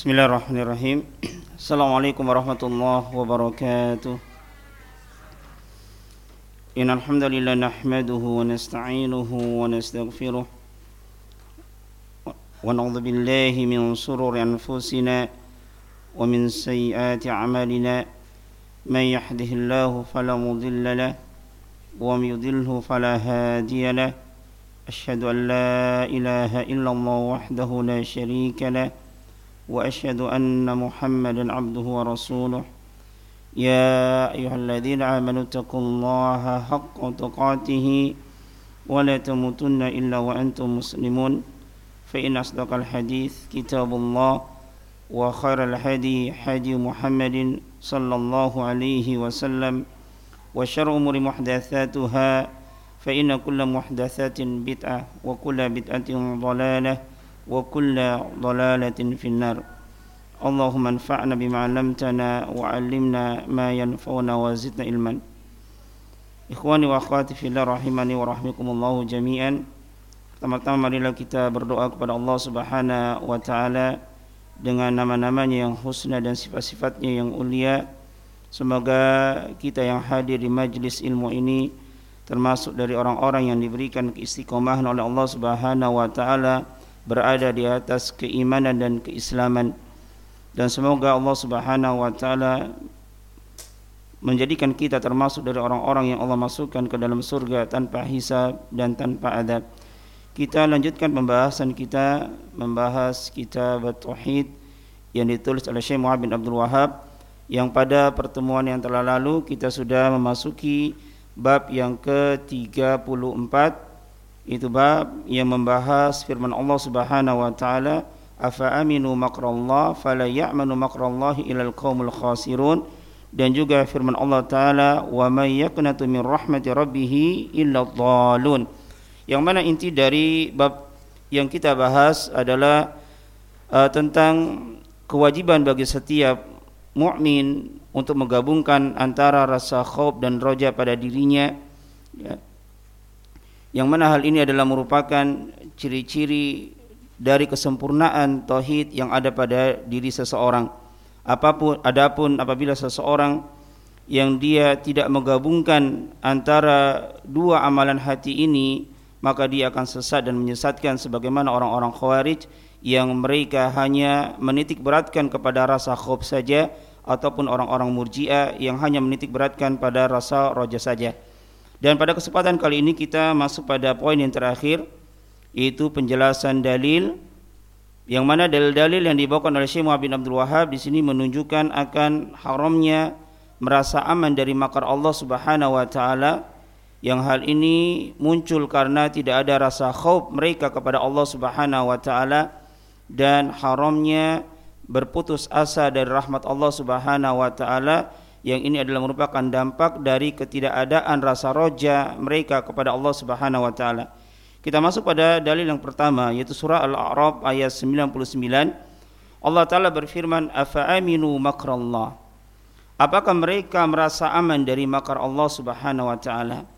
بسم الله الرحمن الرحيم السلام عليكم ورحمة الله وبركاته إن الحمد لله نحمده ونستعينه ونستغفره ونعوذ بالله من شرور أنفسنا ومن سيئات أعمالنا من يهده الله فلا مضل له ومن يضله فلا هادي له أشهد أن لا إله إلا الله وحده لا شريك له وأشهد أن محمدا عبده ورسوله. يا أيها الذين آمنوا اتقوا الله حق تقاته ولا تموتن إلا وأنتم مسلمون. فإن أصدق الحديث كتاب الله وخير الهدي هدي محمد صلى الله عليه وسلم. وشر الأمور محدثاتها فإن كل محدثات بدعة وكل بدعة ضلالة وكل ضلالة في النار اللهم انفعنا بما علمتنا وعلمنا ما ينفعنا وزدنا علما Ikhwani wa akhwati fillah rahimani wa rahmikumullah jami'an Pertama-tama marilah kita berdoa kepada Allah subhanahu wa ta'ala Dengan nama-namanya yang husna dan sifat-sifatnya yang ulia Semoga kita yang hadir di majlis ilmu ini Termasuk dari orang-orang yang diberikan keistiqomahan oleh Allah subhanahu wa ta'ala berada di atas keimanan dan keislaman. Dan semoga Allah Subhanahu wa taala menjadikan kita termasuk dari orang-orang yang Allah masukkan ke dalam surga tanpa hisab dan tanpa adab. Kita lanjutkan pembahasan kita membahas kitab Tauhid yang ditulis oleh Syekh Muhammad bin Abdul Wahab yang pada pertemuan yang telah lalu kita sudah memasuki bab yang ke-34 itu bab yang membahas firman Allah Subhanahu wa taala afa aminu makrallah fala ya'manu makrallahi ilal qaumul khasirun? Dan juga firman Allah taala wa may yaqnatu min rahmati rabbih illa dhalun. Yang mana inti dari bab yang kita bahas adalah uh, tentang kewajiban bagi setiap mukmin untuk menggabungkan antara rasa khauf dan roja pada dirinya. Ya, yang mana hal ini adalah merupakan ciri-ciri dari kesempurnaan tauhid yang ada pada diri seseorang. Apa pun adapun apabila seseorang yang dia tidak menggabungkan antara dua amalan hati ini maka dia akan sesat dan menyesatkan sebagaimana orang-orang khawarij yang mereka hanya menitik beratkan kepada rasa khauf saja ataupun orang-orang murjiah yang hanya menitik beratkan pada rasa roja saja. Dan pada kesempatan kali ini kita masuk pada poin yang terakhir yaitu penjelasan dalil. Yang mana dalil-dalil yang dibawakan oleh Syekh Muhammad bin Abdul Wahab di sini menunjukkan akan haramnya merasa aman dari makar Allah Subhanahu wa taala. Yang hal ini muncul karena tidak ada rasa khauf mereka kepada Allah Subhanahu wa taala dan haramnya berputus asa dari rahmat Allah Subhanahu wa taala yang ini adalah merupakan dampak dari ketidakadaan rasa roja mereka kepada Allah Subhanahu wa taala. Kita masuk pada dalil yang pertama yaitu surah Al-A'raf ayat 99. Allah taala berfirman, "Afa aminu makrallah?" Apakah mereka merasa aman dari makar Allah Subhanahu wa taala?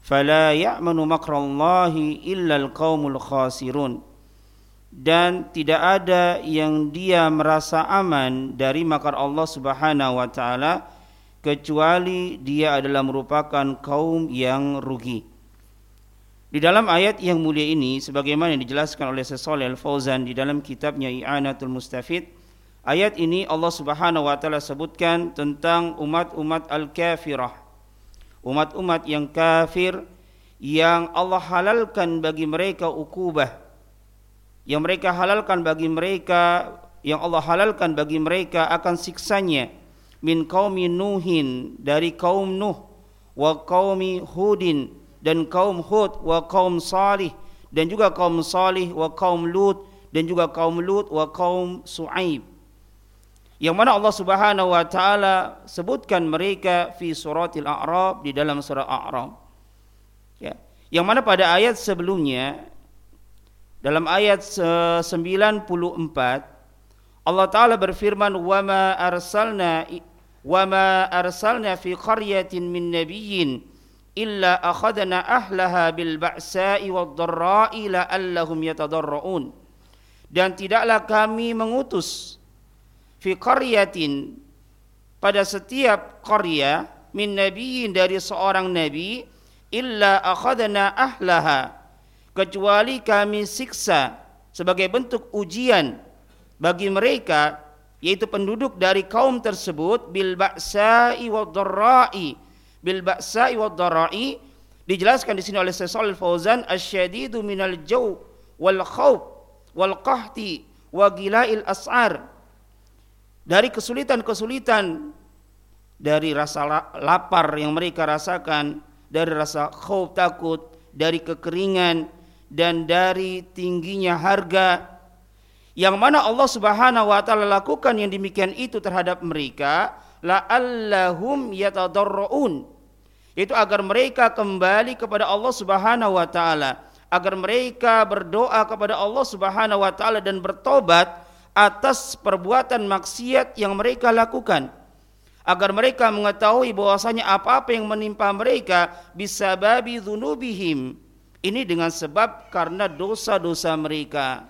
Fala ya'manu makrallahi illa al-qaumul khasirun. Dan tidak ada yang dia merasa aman dari makar Allah Subhanahu wa taala kecuali dia adalah merupakan kaum yang rugi. Di dalam ayat yang mulia ini sebagaimana yang dijelaskan oleh Syekh Al-Fauzan di dalam kitabnya I'anatul Mustafid, ayat ini Allah Subhanahu wa taala sebutkan tentang umat-umat al-kafirah. Umat-umat yang kafir yang Allah halalkan bagi mereka ukubah. Yang mereka halalkan bagi mereka yang Allah halalkan bagi mereka akan siksanya min qaumi Nuhin dari kaum Nuh wa qaumi Hudin dan kaum Hud wa kaum Salih dan juga kaum Salih wa kaum Lut dan juga kaum Lut wa kaum Su'aib. Yang mana Allah Subhanahu wa taala sebutkan mereka fi suratil A'raf di dalam surah A'raf ya. Yang mana pada ayat sebelumnya dalam ayat 94 Allah taala berfirman wa ma arsalna وَمَا أَرْسَلْنَا فِي قَرْيَةٍ مِّن نَّبِيٍّ إِلَّا أَخَذْنَا أَهْلَهَا بِالْبَأْسَاءِ وَالضَّرَّاءِ لَعَلَّهُمْ يَتَضَرَّعُونَ Dan tidaklah kami mengutus fi qaryatin pada setiap qarya min nabiyyin dari seorang nabi illa akhadna ahlaha kecuali kami siksa sebagai bentuk ujian bagi mereka yaitu penduduk dari kaum tersebut bil ba'sa'i wad dharra'i. Bil ba'sa'i wad dharra'i dijelaskan di sini oleh Syekh Fauzan asyadidu minal jaw wal khawf wal qahti wa gila'il as'ar. Dari kesulitan-kesulitan dari rasa lapar yang mereka rasakan, dari rasa khauf takut, dari kekeringan dan dari tingginya harga yang mana Allah Subhanahu wa taala lakukan yang demikian itu terhadap mereka la'allahum yatadarrun itu agar mereka kembali kepada Allah Subhanahu wa taala agar mereka berdoa kepada Allah Subhanahu wa taala dan bertobat atas perbuatan maksiat yang mereka lakukan. Agar mereka mengetahui bahwasanya apa-apa yang menimpa mereka bisa babi dzunubihim ini dengan sebab karena dosa-dosa mereka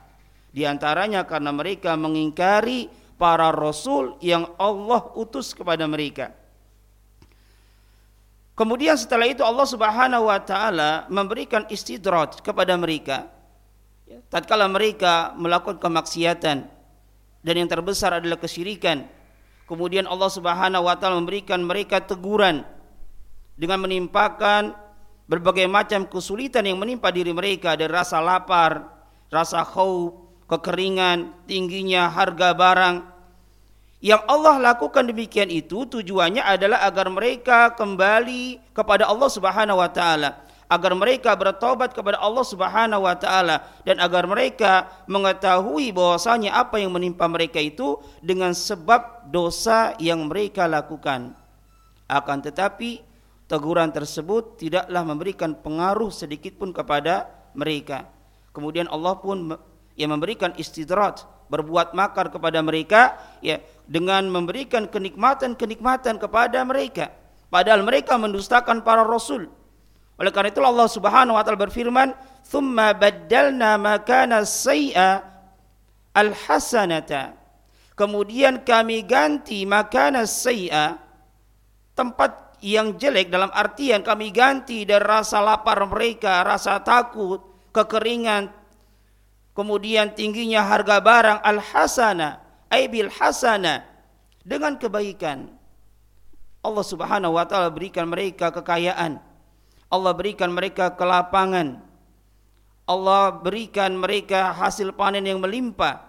di antaranya karena mereka mengingkari para rasul yang Allah utus kepada mereka Kemudian setelah itu Allah Subhanahu wa taala memberikan istidraj kepada mereka. Ya, tatkala mereka melakukan kemaksiatan, dan yang terbesar adalah kesyirikan. Kemudian Allah Subhanahu wa taala memberikan mereka teguran dengan menimpakan berbagai macam kesulitan yang menimpa diri mereka dari rasa lapar, rasa khauf, kekeringan, tingginya harga barang. Yang Allah lakukan demikian itu tujuannya adalah agar mereka kembali kepada Allah Subhanahu wa taala agar mereka bertobat kepada Allah Subhanahu wa taala dan agar mereka mengetahui bahwasanya apa yang menimpa mereka itu dengan sebab dosa yang mereka lakukan. Akan tetapi teguran tersebut tidaklah memberikan pengaruh sedikit pun kepada mereka. Kemudian Allah pun yang memberikan istidrat, berbuat makar kepada mereka ya dengan memberikan kenikmatan-kenikmatan kepada mereka. Padahal mereka mendustakan para rasul oleh karena itu Allah Subhanahu wa taala berfirman, "Tsumma baddalna makana sayyi'a al-hasanata." Kemudian kami ganti makana sayyi'a tempat yang jelek dalam artian kami ganti dari rasa lapar mereka, rasa takut, kekeringan, kemudian tingginya harga barang al-hasana, aibil hasana dengan kebaikan. Allah Subhanahu wa taala berikan mereka kekayaan Allah berikan mereka kelapangan. Allah berikan mereka hasil panen yang melimpah.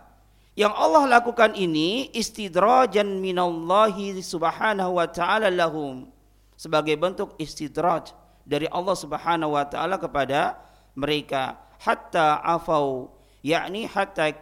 Yang Allah lakukan ini istidrajan minallahi subhanahu wa ta'ala lahum. Sebagai bentuk istidraj dari Allah subhanahu wa ta'ala kepada mereka. Hatta afau. Yakni hatta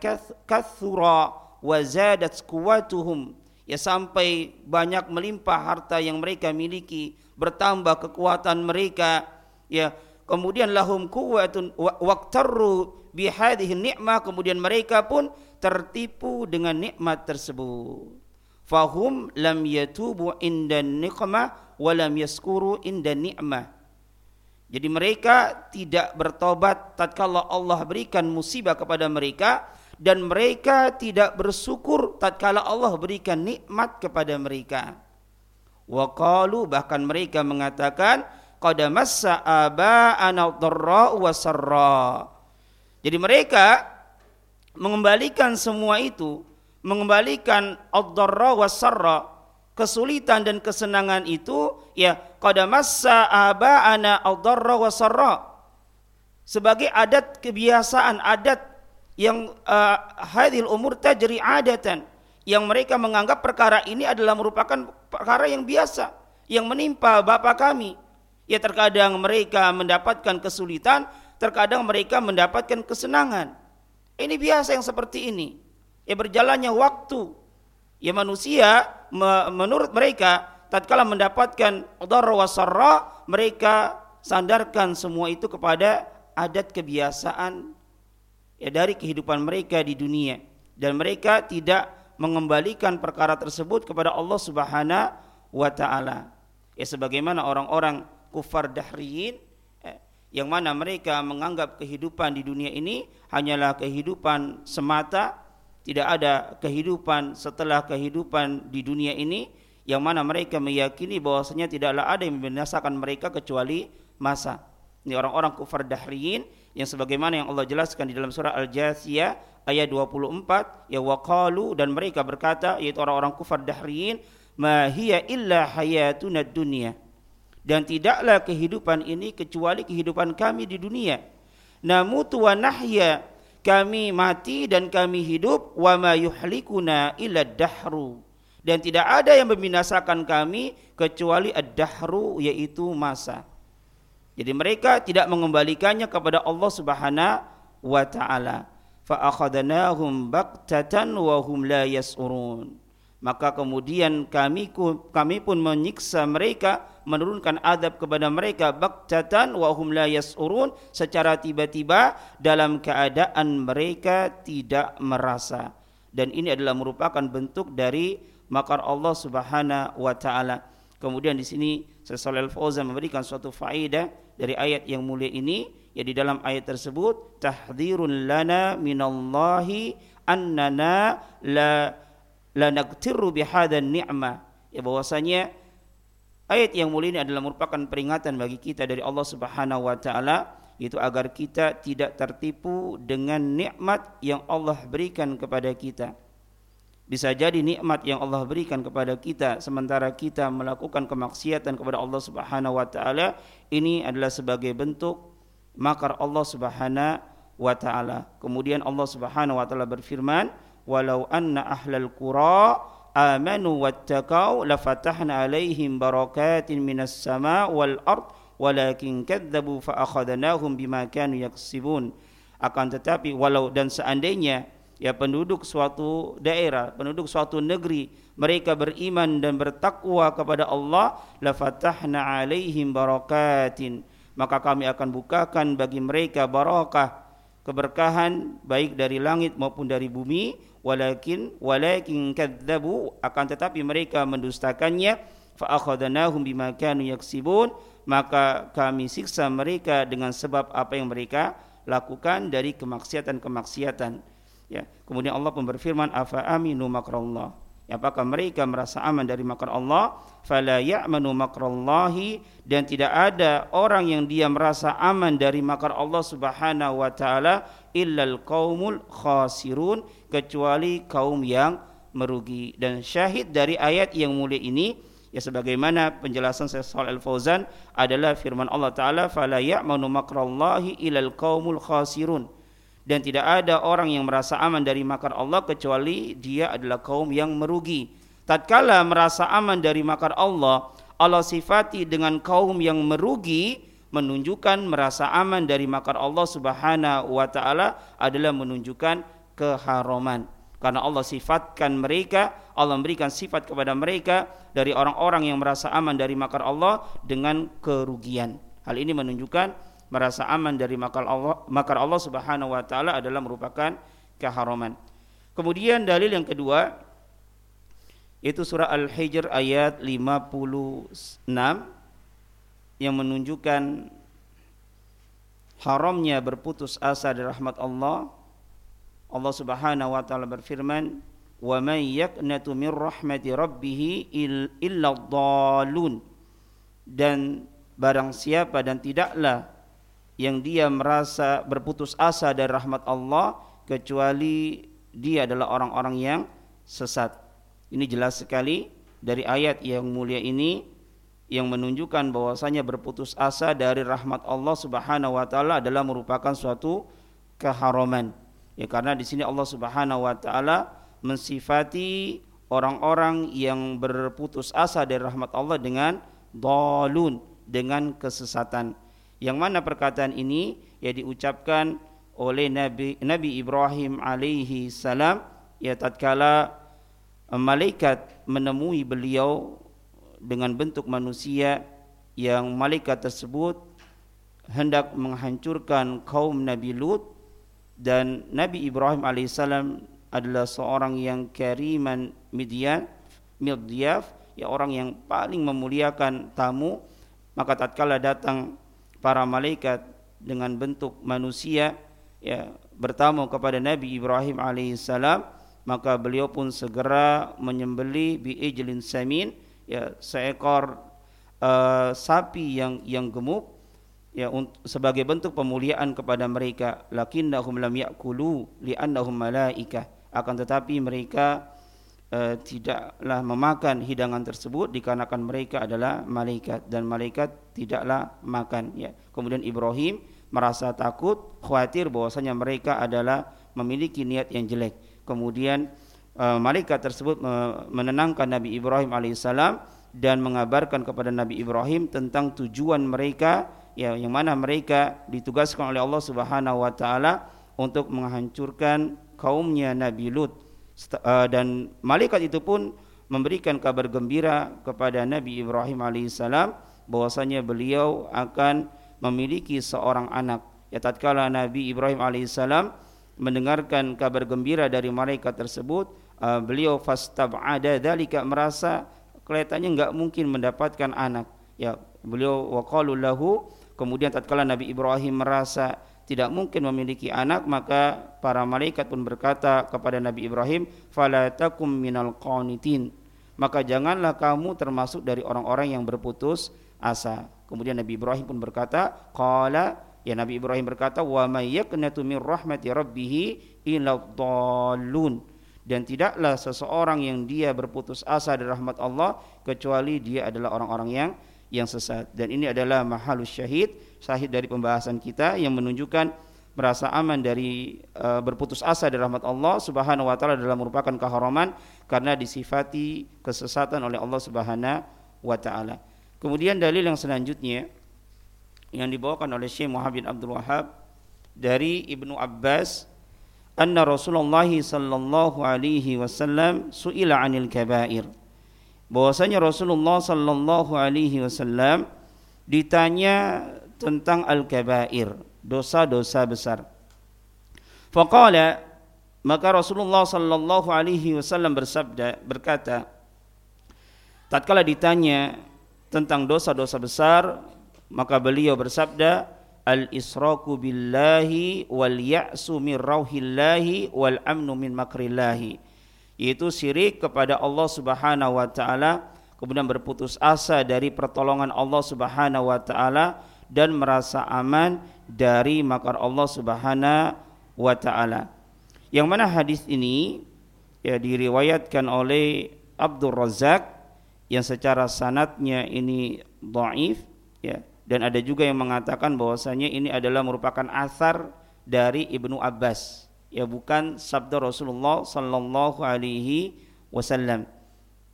kathura wa zadat kuwatuhum. Ya sampai banyak melimpah harta yang mereka miliki bertambah kekuatan mereka. Ya kemudian lahum quwwatun waqtarru bihadhihi ni'mah. Kemudian mereka pun tertipu dengan nikmat tersebut. Fahum lam yatubu inda niqmah wa lam yaskuru inda ni'mah jadi mereka tidak bertobat tatkala Allah berikan musibah kepada mereka dan mereka tidak bersyukur tatkala Allah berikan nikmat kepada mereka. Wa qalu bahkan mereka mengatakan qad massa aba'ana dharra wa sarra. Jadi mereka mengembalikan semua itu, mengembalikan ad-dharra wa sarra, kesulitan dan kesenangan itu ya qad massa aba'ana ad-dharra wa sarra. Sebagai adat kebiasaan, adat yang uh, hadil umur tajri adatan yang mereka menganggap perkara ini adalah merupakan perkara yang biasa yang menimpa bapak kami. Ya terkadang mereka mendapatkan kesulitan, terkadang mereka mendapatkan kesenangan. Ini biasa yang seperti ini. Ya berjalannya waktu. Ya manusia menurut mereka tatkala mendapatkan dharra wasarra mereka sandarkan semua itu kepada adat kebiasaan ya dari kehidupan mereka di dunia dan mereka tidak mengembalikan perkara tersebut kepada Allah Subhanahu wa taala. Ya sebagaimana orang-orang kufar dahriyin eh, yang mana mereka menganggap kehidupan di dunia ini hanyalah kehidupan semata tidak ada kehidupan setelah kehidupan di dunia ini yang mana mereka meyakini bahwasanya tidaklah ada yang membinasakan mereka kecuali masa. Ini orang-orang kufar dahriyin yang sebagaimana yang Allah jelaskan di dalam surah Al-Jathiyah ayat 24 ya waqalu dan mereka berkata yaitu orang-orang kufar dahriyin ma hiya illa hayatuna dunya. Dan tidaklah kehidupan ini kecuali kehidupan kami di dunia. Namutu wa nahya kami mati dan kami hidup wa ma yuhlikuna illa dahru dan tidak ada yang membinasakan kami kecuali ad-dahru yaitu masa. Jadi mereka tidak mengembalikannya kepada Allah Subhanahu wa taala. Fa akhadnahum baqtatan wa hum la yas'urun. Maka kemudian kami kami pun menyiksa mereka, menurunkan adab kepada mereka baqtatan wa hum la yas'urun secara tiba-tiba dalam keadaan mereka tidak merasa. Dan ini adalah merupakan bentuk dari makar Allah Subhanahu wa taala. Kemudian di sini Syekh Fauzan memberikan suatu faedah dari ayat yang mulia ini ya di dalam ayat tersebut tahdzirun lana minallahi annana la la naqtiru bihadan ni'mah ya bahwasanya ayat yang mulia ini adalah merupakan peringatan bagi kita dari Allah Subhanahu wa taala itu agar kita tidak tertipu dengan nikmat yang Allah berikan kepada kita bisa jadi nikmat yang Allah berikan kepada kita sementara kita melakukan kemaksiatan kepada Allah Subhanahu wa taala ini adalah sebagai bentuk makar Allah Subhanahu wa taala. Kemudian Allah Subhanahu wa taala berfirman, "Walau anna ahlal qura amanu wattaqau lafatahna alaihim barakatin minas sama wal ard walakin kadzabu fa akhadnahum bima kanu yaksibun." Akan tetapi walau dan seandainya ya penduduk suatu daerah, penduduk suatu negeri, mereka beriman dan bertakwa kepada Allah, la fatahna alaihim barakatin. Maka kami akan bukakan bagi mereka barakah, keberkahan baik dari langit maupun dari bumi, walakin walakin kadzabu akan tetapi mereka mendustakannya. Fa akhadnahum bima kanu yaksibun. Maka kami siksa mereka dengan sebab apa yang mereka lakukan dari kemaksiatan-kemaksiatan Ya. Kemudian Allah pun berfirman, "Afa aminu makrallah." Apakah mereka merasa aman dari makar Allah? Fala ya'manu makrallahi dan tidak ada orang yang dia merasa aman dari makar Allah Subhanahu wa taala illal qaumul khasirun kecuali kaum yang merugi dan syahid dari ayat yang mulia ini ya sebagaimana penjelasan saya Shalal Al-Fauzan adalah firman Allah taala fala ya'manu makrallahi illal qaumul khasirun dan tidak ada orang yang merasa aman dari makar Allah kecuali dia adalah kaum yang merugi. Tatkala merasa aman dari makar Allah, Allah sifati dengan kaum yang merugi menunjukkan merasa aman dari makar Allah Subhanahu wa taala adalah menunjukkan keharaman. Karena Allah sifatkan mereka, Allah memberikan sifat kepada mereka dari orang-orang yang merasa aman dari makar Allah dengan kerugian. Hal ini menunjukkan merasa aman dari makar Allah, makar Allah Subhanahu wa taala adalah merupakan keharaman. Kemudian dalil yang kedua itu surah Al-Hijr ayat 56 yang menunjukkan haramnya berputus asa dari rahmat Allah. Allah Subhanahu wa taala berfirman, "Wa may yaqnatu min rahmati rabbih illa dhalun." Dan barang siapa dan tidaklah yang dia merasa berputus asa dari rahmat Allah kecuali dia adalah orang-orang yang sesat. Ini jelas sekali dari ayat yang mulia ini yang menunjukkan bahwasanya berputus asa dari rahmat Allah Subhanahu wa taala adalah merupakan suatu keharaman. Ya karena di sini Allah Subhanahu wa taala mensifati orang-orang yang berputus asa dari rahmat Allah dengan dalun, dengan kesesatan yang mana perkataan ini ya diucapkan oleh Nabi Nabi Ibrahim alaihi salam. Ya tatkala malaikat menemui beliau dengan bentuk manusia yang malaikat tersebut hendak menghancurkan kaum Nabi Lut dan Nabi Ibrahim alaihissalam adalah seorang yang kariman midyan midyaf ya orang yang paling memuliakan tamu. Maka tatkala datang para malaikat dengan bentuk manusia ya bertamu kepada Nabi Ibrahim alaihissalam maka beliau pun segera menyembeli bi ijlin samin ya seekor uh, sapi yang yang gemuk ya sebagai bentuk pemuliaan kepada mereka. Lakinnahum lam yakulu li'annahum malaika. Akan tetapi mereka uh, tidaklah memakan hidangan tersebut dikarenakan mereka adalah malaikat dan malaikat tidaklah makan ya. Kemudian Ibrahim merasa takut khawatir bahwasanya mereka adalah memiliki niat yang jelek. Kemudian uh, malaikat tersebut menenangkan Nabi Ibrahim alaihissalam dan mengabarkan kepada Nabi Ibrahim tentang tujuan mereka ya yang mana mereka ditugaskan oleh Allah Subhanahu wa taala untuk menghancurkan kaumnya Nabi Lut dan malaikat itu pun memberikan kabar gembira kepada Nabi Ibrahim alaihissalam bahwasanya beliau akan memiliki seorang anak. Ya tatkala Nabi Ibrahim alaihissalam mendengarkan kabar gembira dari malaikat tersebut uh, beliau fastab'ada dalika merasa kelihatannya enggak mungkin mendapatkan anak. Ya beliau waqalu lahu kemudian tatkala Nabi Ibrahim merasa tidak mungkin memiliki anak maka para malaikat pun berkata kepada Nabi Ibrahim fala takum minal qanitin maka janganlah kamu termasuk dari orang-orang yang berputus asa kemudian Nabi Ibrahim pun berkata qala Ya Nabi Ibrahim berkata, "Wa may yaqnatu min rahmati rabbih illa dhallun." Dan tidaklah seseorang yang dia berputus asa dari rahmat Allah kecuali dia adalah orang-orang yang yang sesat. Dan ini adalah mahalus syahid, syahid dari pembahasan kita yang menunjukkan merasa aman dari uh, berputus asa dari rahmat Allah Subhanahu wa taala adalah merupakan keharaman karena disifati kesesatan oleh Allah Subhanahu wa taala. Kemudian dalil yang selanjutnya yang dibawakan oleh Syekh Muhammad Abdul Wahab dari Ibnu Abbas anna Rasulullah sallallahu alaihi wasallam suila 'anil kabair bahwasanya Rasulullah sallallahu alaihi wasallam ditanya tentang al-kabair. Dosa-dosa besar. Faqala maka Rasulullah sallallahu alaihi wasallam bersabda berkata tatkala ditanya tentang dosa-dosa besar maka beliau bersabda al israku billahi wal ya'su min rauhillahi wal amnu min makrillahi. Yaitu syirik kepada Allah Subhanahu wa taala kemudian berputus asa dari pertolongan Allah Subhanahu wa taala dan merasa aman dari makar Allah Subhanahu wa taala. Yang mana hadis ini ya diriwayatkan oleh Abdul Razak yang secara sanatnya ini dhaif ya dan ada juga yang mengatakan bahwasanya ini adalah merupakan asar dari Ibnu Abbas ya bukan sabda Rasulullah sallallahu alaihi wasallam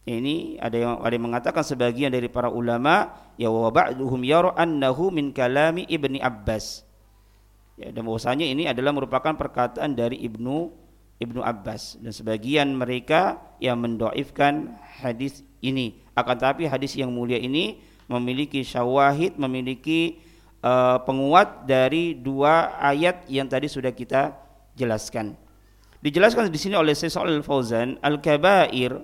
ini ada yang ada yang mengatakan sebagian dari para ulama ya wa ba'duhum yara annahu min kalami Ibni Abbas. Ya dan bahwasanya ini adalah merupakan perkataan dari Ibnu Ibnu Abbas. Dan sebagian mereka yang mendoifkan hadis ini. Akan tapi hadis yang mulia ini memiliki syawahid, memiliki uh, penguat dari dua ayat yang tadi sudah kita jelaskan. Dijelaskan di sini oleh Syekh Al-Fauzan, al-kabair,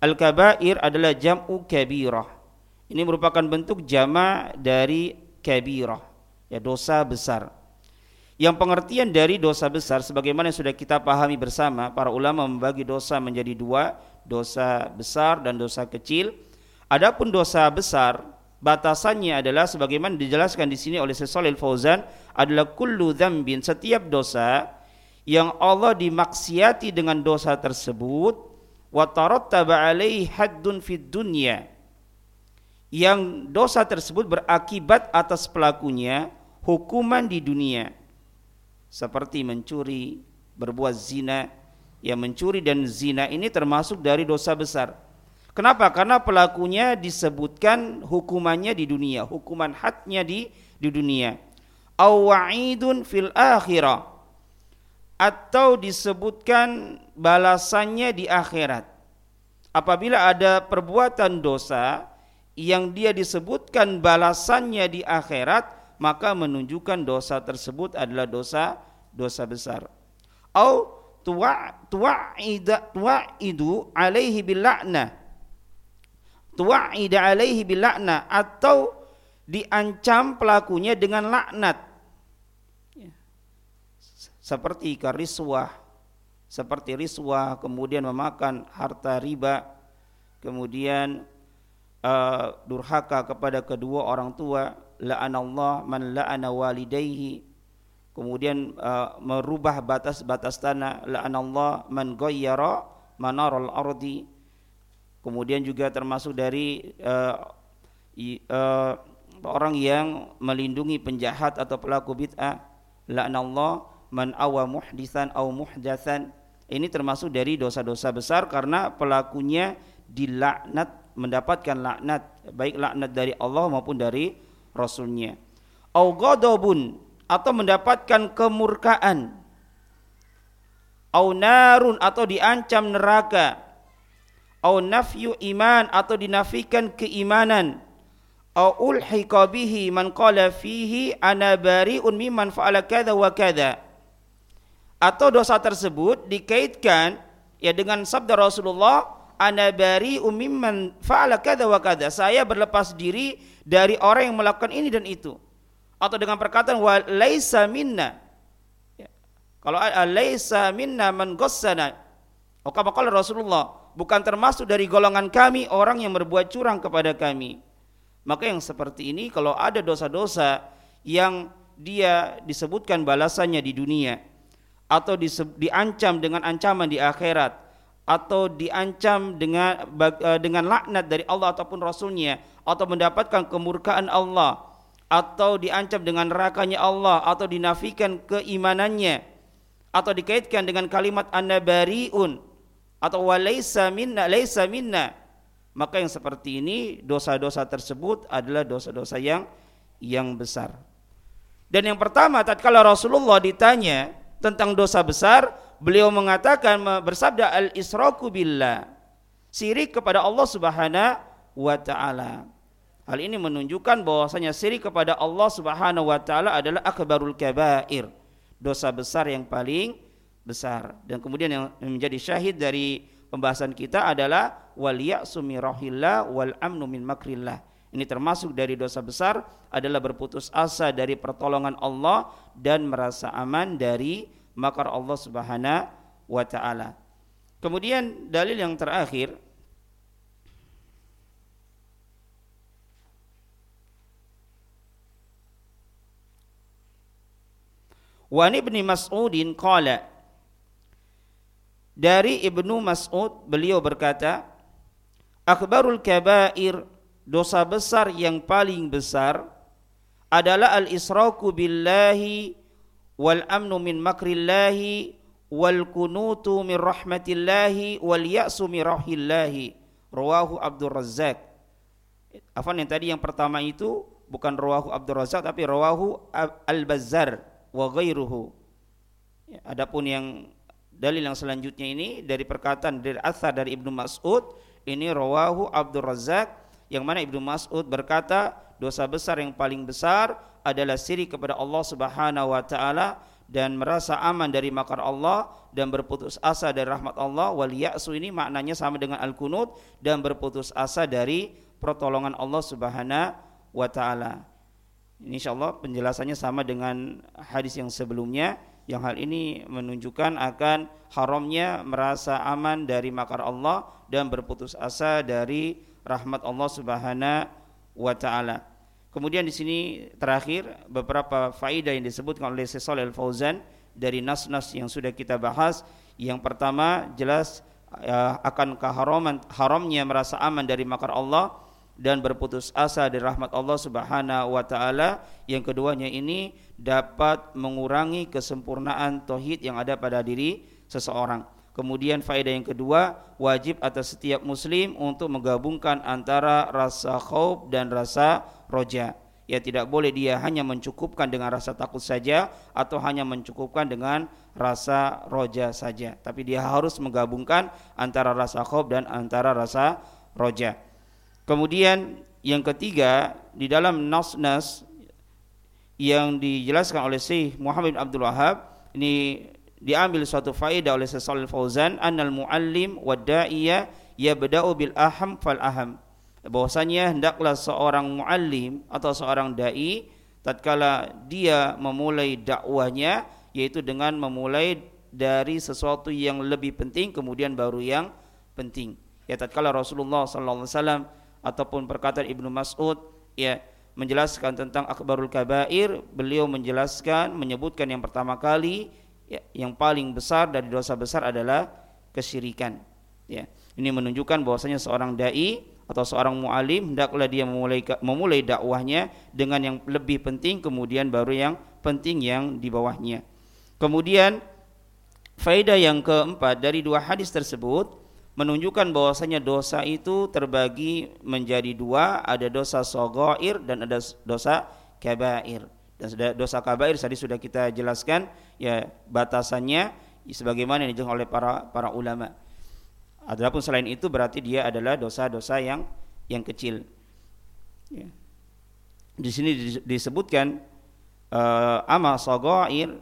al-kabair adalah jam'u kabirah. Ini merupakan bentuk jama dari kabirah, ya dosa besar. Yang pengertian dari dosa besar sebagaimana yang sudah kita pahami bersama, para ulama membagi dosa menjadi dua, dosa besar dan dosa kecil. Adapun dosa besar batasannya adalah sebagaimana dijelaskan di sini oleh Syekh Fauzan adalah kullu dzambin setiap dosa yang Allah dimaksiati dengan dosa tersebut wa tarattaba alaihi haddun fid dunya. Yang dosa tersebut berakibat atas pelakunya hukuman di dunia. Seperti mencuri, berbuat zina, yang mencuri dan zina ini termasuk dari dosa besar. Kenapa? Karena pelakunya disebutkan hukumannya di dunia, hukuman hadnya di di dunia. Awa'idun fil akhirah atau disebutkan balasannya di akhirat. Apabila ada perbuatan dosa yang dia disebutkan balasannya di akhirat, maka menunjukkan dosa tersebut adalah dosa dosa besar. Au tuwa tuwa'ida tuwa'idu alaihi bil la'nah tuwa'ida alaihi bilakna atau diancam pelakunya dengan laknat. Seperti kariswah seperti riswah, kemudian memakan harta riba, kemudian uh, durhaka kepada kedua orang tua, la'anallah man la'ana walidayhi, kemudian uh, merubah batas-batas tanah, la'anallah man ghayyara manaral ardi. Kemudian juga termasuk dari uh, uh, orang yang melindungi penjahat atau pelaku bid'ah. La'nallah man awa muhdisan au muhdatsan. Ini termasuk dari dosa-dosa besar karena pelakunya dilaknat mendapatkan laknat baik laknat dari Allah maupun dari rasulnya. Au ghadabun atau mendapatkan kemurkaan. Au narun atau diancam neraka. Au nafyu iman atau dinafikan keimanan. Au ulhiqa bihi man qala fihi ana bari'un mimman fa'ala kadza wa kadza atau dosa tersebut dikaitkan ya dengan sabda Rasulullah ana bari'un mimman fa'ala kadza wa kadza saya berlepas diri dari orang yang melakukan ini dan itu. Atau dengan perkataan wa laisa minna. Ya. kalau laisa minna man ghassana kama Rasulullah bukan termasuk dari golongan kami orang yang berbuat curang kepada kami. Maka yang seperti ini kalau ada dosa-dosa yang dia disebutkan balasannya di dunia atau diancam dengan ancaman di akhirat atau diancam dengan eh, dengan laknat dari Allah ataupun rasulnya atau mendapatkan kemurkaan Allah atau diancam dengan nerakanya Allah atau dinafikan keimanannya atau dikaitkan dengan kalimat annabariun atau walaysa minna laysa minna maka yang seperti ini dosa-dosa tersebut adalah dosa-dosa yang yang besar. Dan yang pertama tatkala Rasulullah ditanya tentang dosa besar, beliau mengatakan bersabda al-israku billah. Syirik kepada Allah Subhanahu wa taala. Hal ini menunjukkan bahwasanya syirik kepada Allah Subhanahu wa taala adalah akbarul kabair, dosa besar yang paling besar. Dan kemudian yang menjadi syahid dari pembahasan kita adalah waliya'su mirahillah wal amnu min makrillah. Ini termasuk dari dosa besar adalah berputus asa dari pertolongan Allah dan merasa aman dari makar Allah Subhanahu wa taala. Kemudian dalil yang terakhir Wa Mas'udin qala dari Ibnu Mas'ud beliau berkata, Akbarul kabair dosa besar yang paling besar adalah al-israku billahi wal amnu min makrillahi wal kunutu min rahmatillahi wal ya'su min rahillahi rawahu Abdul Razzaq. Afan yang tadi yang pertama itu bukan rawahu Abdul Razzaq tapi rawahu Al-Bazzar wa ghairuhu. Ya, adapun yang Dalil yang selanjutnya ini dari perkataan dari Athar dari Ibnu Mas'ud ini rawahu Abdul Razak yang mana Ibnu Mas'ud berkata dosa besar yang paling besar adalah syirik kepada Allah Subhanahu wa taala dan merasa aman dari makar Allah dan berputus asa dari rahmat Allah wal ya'su ini maknanya sama dengan al kunut dan berputus asa dari pertolongan Allah Subhanahu wa taala. Insyaallah penjelasannya sama dengan hadis yang sebelumnya yang hal ini menunjukkan akan haramnya merasa aman dari makar Allah dan berputus asa dari rahmat Allah Subhanahu wa taala. Kemudian di sini terakhir beberapa faedah yang disebutkan oleh Syekh Al Fauzan dari nas-nas yang sudah kita bahas. Yang pertama jelas ya, akan keharaman haramnya merasa aman dari makar Allah dan berputus asa dari rahmat Allah Subhanahu wa taala. Yang keduanya ini dapat mengurangi kesempurnaan tauhid yang ada pada diri seseorang. Kemudian faedah yang kedua, wajib atas setiap muslim untuk menggabungkan antara rasa khauf dan rasa roja. Ya tidak boleh dia hanya mencukupkan dengan rasa takut saja atau hanya mencukupkan dengan rasa roja saja. Tapi dia harus menggabungkan antara rasa khauf dan antara rasa roja. Kemudian yang ketiga di dalam nas-nas yang dijelaskan oleh Syekh Muhammad Abdul Wahab ini diambil suatu faedah oleh Shalal Fauzan annal muallim wa da'iya yabda'u bil aham fal aham bahwasanya hendaklah seorang muallim atau seorang dai tatkala dia memulai dakwahnya yaitu dengan memulai dari sesuatu yang lebih penting kemudian baru yang penting. Ya tatkala Rasulullah sallallahu alaihi wasallam ataupun perkataan Ibnu Mas'ud ya menjelaskan tentang akbarul kabair, beliau menjelaskan menyebutkan yang pertama kali ya, yang paling besar dari dosa besar adalah kesyirikan. Ya. Ini menunjukkan bahwasanya seorang dai atau seorang mualim hendaklah dia memulai memulai dakwahnya dengan yang lebih penting kemudian baru yang penting yang di bawahnya. Kemudian faedah yang keempat dari dua hadis tersebut menunjukkan bahwasanya dosa itu terbagi menjadi dua, ada dosa sogoir dan ada dosa kabair. Dan dosa kabair tadi sudah kita jelaskan ya batasannya sebagaimana yang dijelaskan oleh para para ulama. Adapun selain itu berarti dia adalah dosa-dosa yang yang kecil. Ya. Di sini disebutkan uh, amal sogair.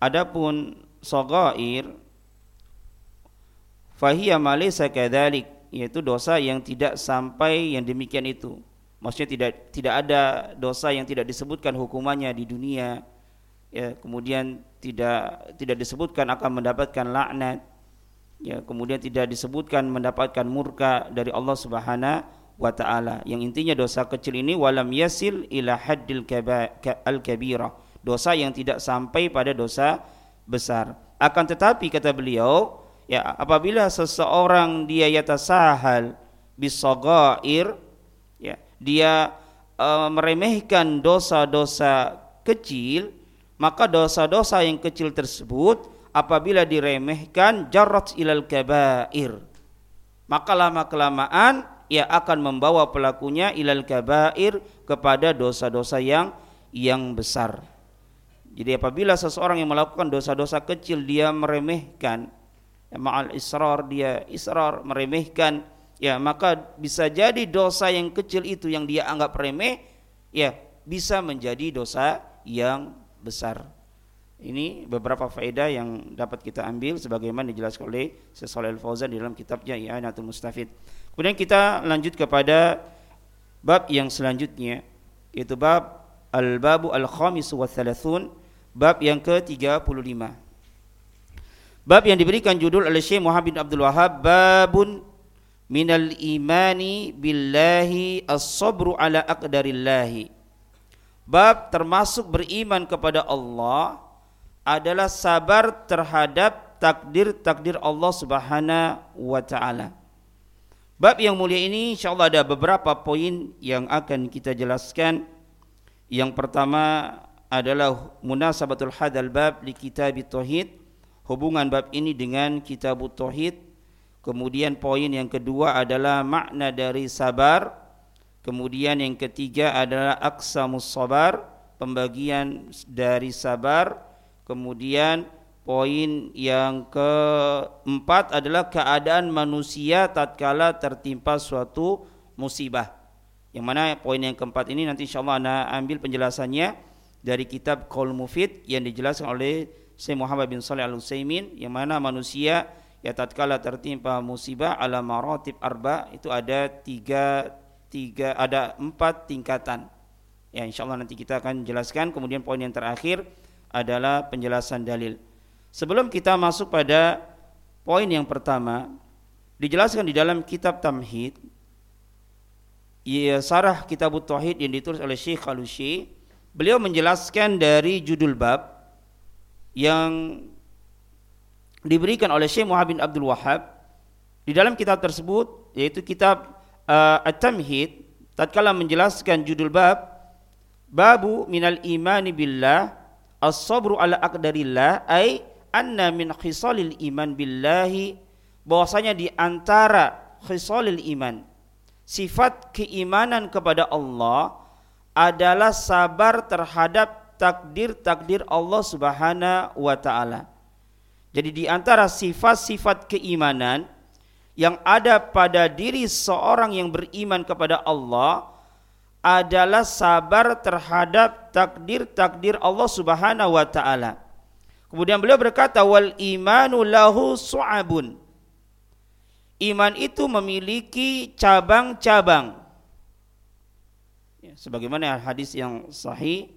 Adapun sogair, fahiyah kadalik yaitu dosa yang tidak sampai yang demikian itu. Maksudnya tidak tidak ada dosa yang tidak disebutkan hukumannya di dunia. Ya, kemudian tidak tidak disebutkan akan mendapatkan laknat. Ya kemudian tidak disebutkan mendapatkan murka dari Allah Subhanahu wa taala. Yang intinya dosa kecil ini walam yasil ila haddil al kabira. Dosa yang tidak sampai pada dosa besar. Akan tetapi kata beliau ya apabila seseorang dia yatasahal bisagair dia uh, meremehkan dosa-dosa kecil maka dosa-dosa yang kecil tersebut apabila diremehkan jarat ilal kabair. Maka lama kelamaan ia akan membawa pelakunya ilal kabair kepada dosa-dosa yang yang besar. Jadi apabila seseorang yang melakukan dosa-dosa kecil dia meremehkan ma'al israr dia israr meremehkan ya maka bisa jadi dosa yang kecil itu yang dia anggap remeh ya bisa menjadi dosa yang besar ini beberapa faedah yang dapat kita ambil sebagaimana dijelaskan oleh Syekh Fauzan dalam kitabnya I'anatul Mustafid. Kemudian kita lanjut kepada bab yang selanjutnya yaitu bab Al-Babu Al-Khamis wa Thalathun bab yang ke-35. Bab yang diberikan judul oleh Syekh Muhammad Abdul Wahab babun minal imani billahi as-sabru ala aqdarillahi. Bab termasuk beriman kepada Allah adalah sabar terhadap takdir-takdir Allah Subhanahu wa taala. Bab yang mulia ini insyaallah ada beberapa poin yang akan kita jelaskan. Yang pertama adalah munasabatul hadal bab li kitab tauhid, hubungan bab ini dengan kitab tauhid. Kemudian poin yang kedua adalah makna dari sabar. Kemudian yang ketiga adalah aksamus sabar, pembagian dari sabar. Kemudian poin yang keempat adalah keadaan manusia tatkala tertimpa suatu musibah. Yang mana poin yang keempat ini nanti insyaallah anda ambil penjelasannya dari kitab Qaul Mufid yang dijelaskan oleh Syekh Muhammad bin Saleh Al Utsaimin yang mana manusia ya tatkala tertimpa musibah ala maratib arba itu ada tiga tiga ada empat tingkatan. Ya insyaallah nanti kita akan jelaskan kemudian poin yang terakhir adalah penjelasan dalil. Sebelum kita masuk pada poin yang pertama, dijelaskan di dalam kitab Tamhid, ya, sarah kitab Tauhid yang ditulis oleh Syekh Khalushi, beliau menjelaskan dari judul bab yang diberikan oleh Syekh Muhammad bin Abdul Wahab di dalam kitab tersebut yaitu kitab uh, At-Tamhid tatkala menjelaskan judul bab babu minal imani billah as-sabru ala aqdarillah ay anna min khisalil iman billahi bahwasanya di antara khisalil iman sifat keimanan kepada Allah adalah sabar terhadap takdir-takdir Allah Subhanahu wa taala. Jadi di antara sifat-sifat keimanan yang ada pada diri seorang yang beriman kepada Allah adalah sabar terhadap takdir-takdir Allah Subhanahu wa taala. Kemudian beliau berkata wal imanu lahu su'abun. Iman itu memiliki cabang-cabang. Ya, sebagaimana hadis yang sahih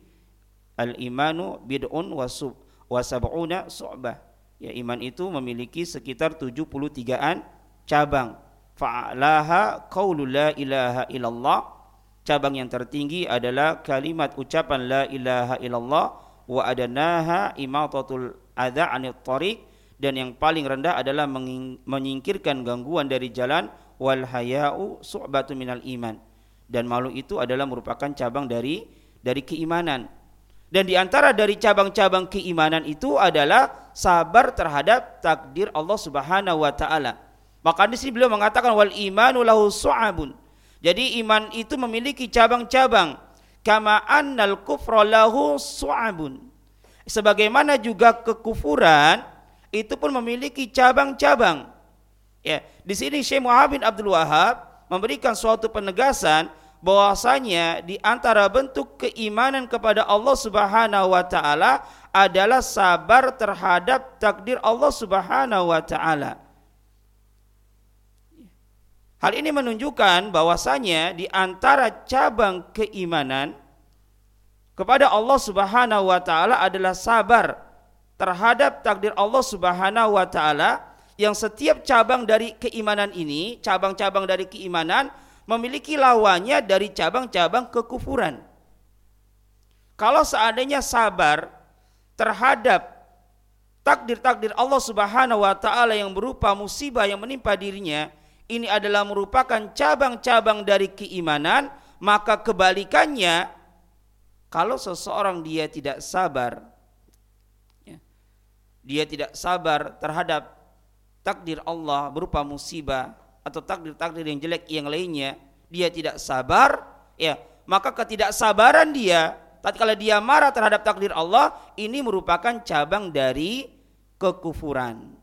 al imanu bid'un wa sab'una su'bah. Ya, iman itu memiliki sekitar 73-an cabang. Fa'alaha qaulul la ilaha illallah. Cabang yang tertinggi adalah kalimat ucapan la ilaha illallah wa adanaha imatatul adza 'anil tariq dan yang paling rendah adalah menyingkirkan gangguan dari jalan wal haya'u su'batu minal iman. Dan malu itu adalah merupakan cabang dari dari keimanan. Dan di antara dari cabang-cabang keimanan itu adalah sabar terhadap takdir Allah Subhanahu wa taala. Maka di sini beliau mengatakan wal imanu lahu su'abun. Jadi iman itu memiliki cabang-cabang. Kama annal kufra lahu su'abun. Sebagaimana juga kekufuran itu pun memiliki cabang-cabang. Ya, di sini Syekh Muhammad Abdul Wahab memberikan suatu penegasan bahwasanya di antara bentuk keimanan kepada Allah Subhanahu wa taala adalah sabar terhadap takdir Allah Subhanahu wa taala. Hal ini menunjukkan bahwasanya di antara cabang keimanan kepada Allah Subhanahu wa taala adalah sabar terhadap takdir Allah Subhanahu wa taala yang setiap cabang dari keimanan ini, cabang-cabang dari keimanan memiliki lawannya dari cabang-cabang kekufuran. Kalau seandainya sabar terhadap takdir-takdir Allah Subhanahu wa taala yang berupa musibah yang menimpa dirinya, ini adalah merupakan cabang-cabang dari keimanan, maka kebalikannya kalau seseorang dia tidak sabar ya, dia tidak sabar terhadap takdir Allah berupa musibah atau takdir-takdir yang jelek yang lainnya, dia tidak sabar, ya, maka ketidaksabaran dia tatkala dia marah terhadap takdir Allah ini merupakan cabang dari kekufuran.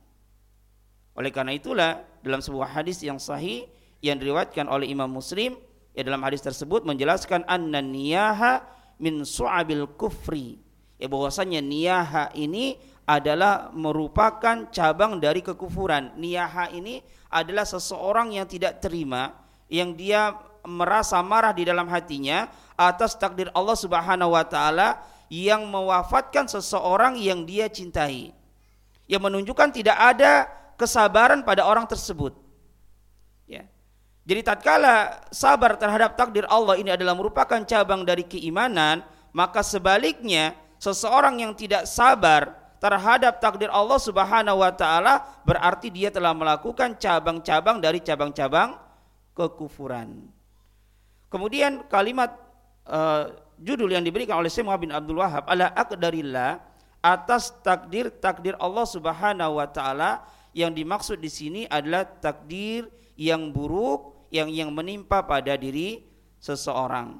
Oleh karena itulah dalam sebuah hadis yang sahih yang diriwayatkan oleh Imam Muslim ya dalam hadis tersebut menjelaskan anna niyaha min su'abil kufri. Ya bahwasanya niyaha ini adalah merupakan cabang dari kekufuran. Niyaha ini adalah seseorang yang tidak terima, yang dia merasa marah di dalam hatinya atas takdir Allah Subhanahu wa taala yang mewafatkan seseorang yang dia cintai. Yang menunjukkan tidak ada kesabaran pada orang tersebut. Ya. Jadi tatkala sabar terhadap takdir Allah ini adalah merupakan cabang dari keimanan, maka sebaliknya seseorang yang tidak sabar terhadap takdir Allah Subhanahu wa taala berarti dia telah melakukan cabang-cabang dari cabang-cabang kekufuran. Kemudian kalimat uh, judul yang diberikan oleh Syekh bin Abdul Wahab ala aqdarillah atas takdir-takdir Allah Subhanahu wa taala yang dimaksud di sini adalah takdir yang buruk yang yang menimpa pada diri seseorang.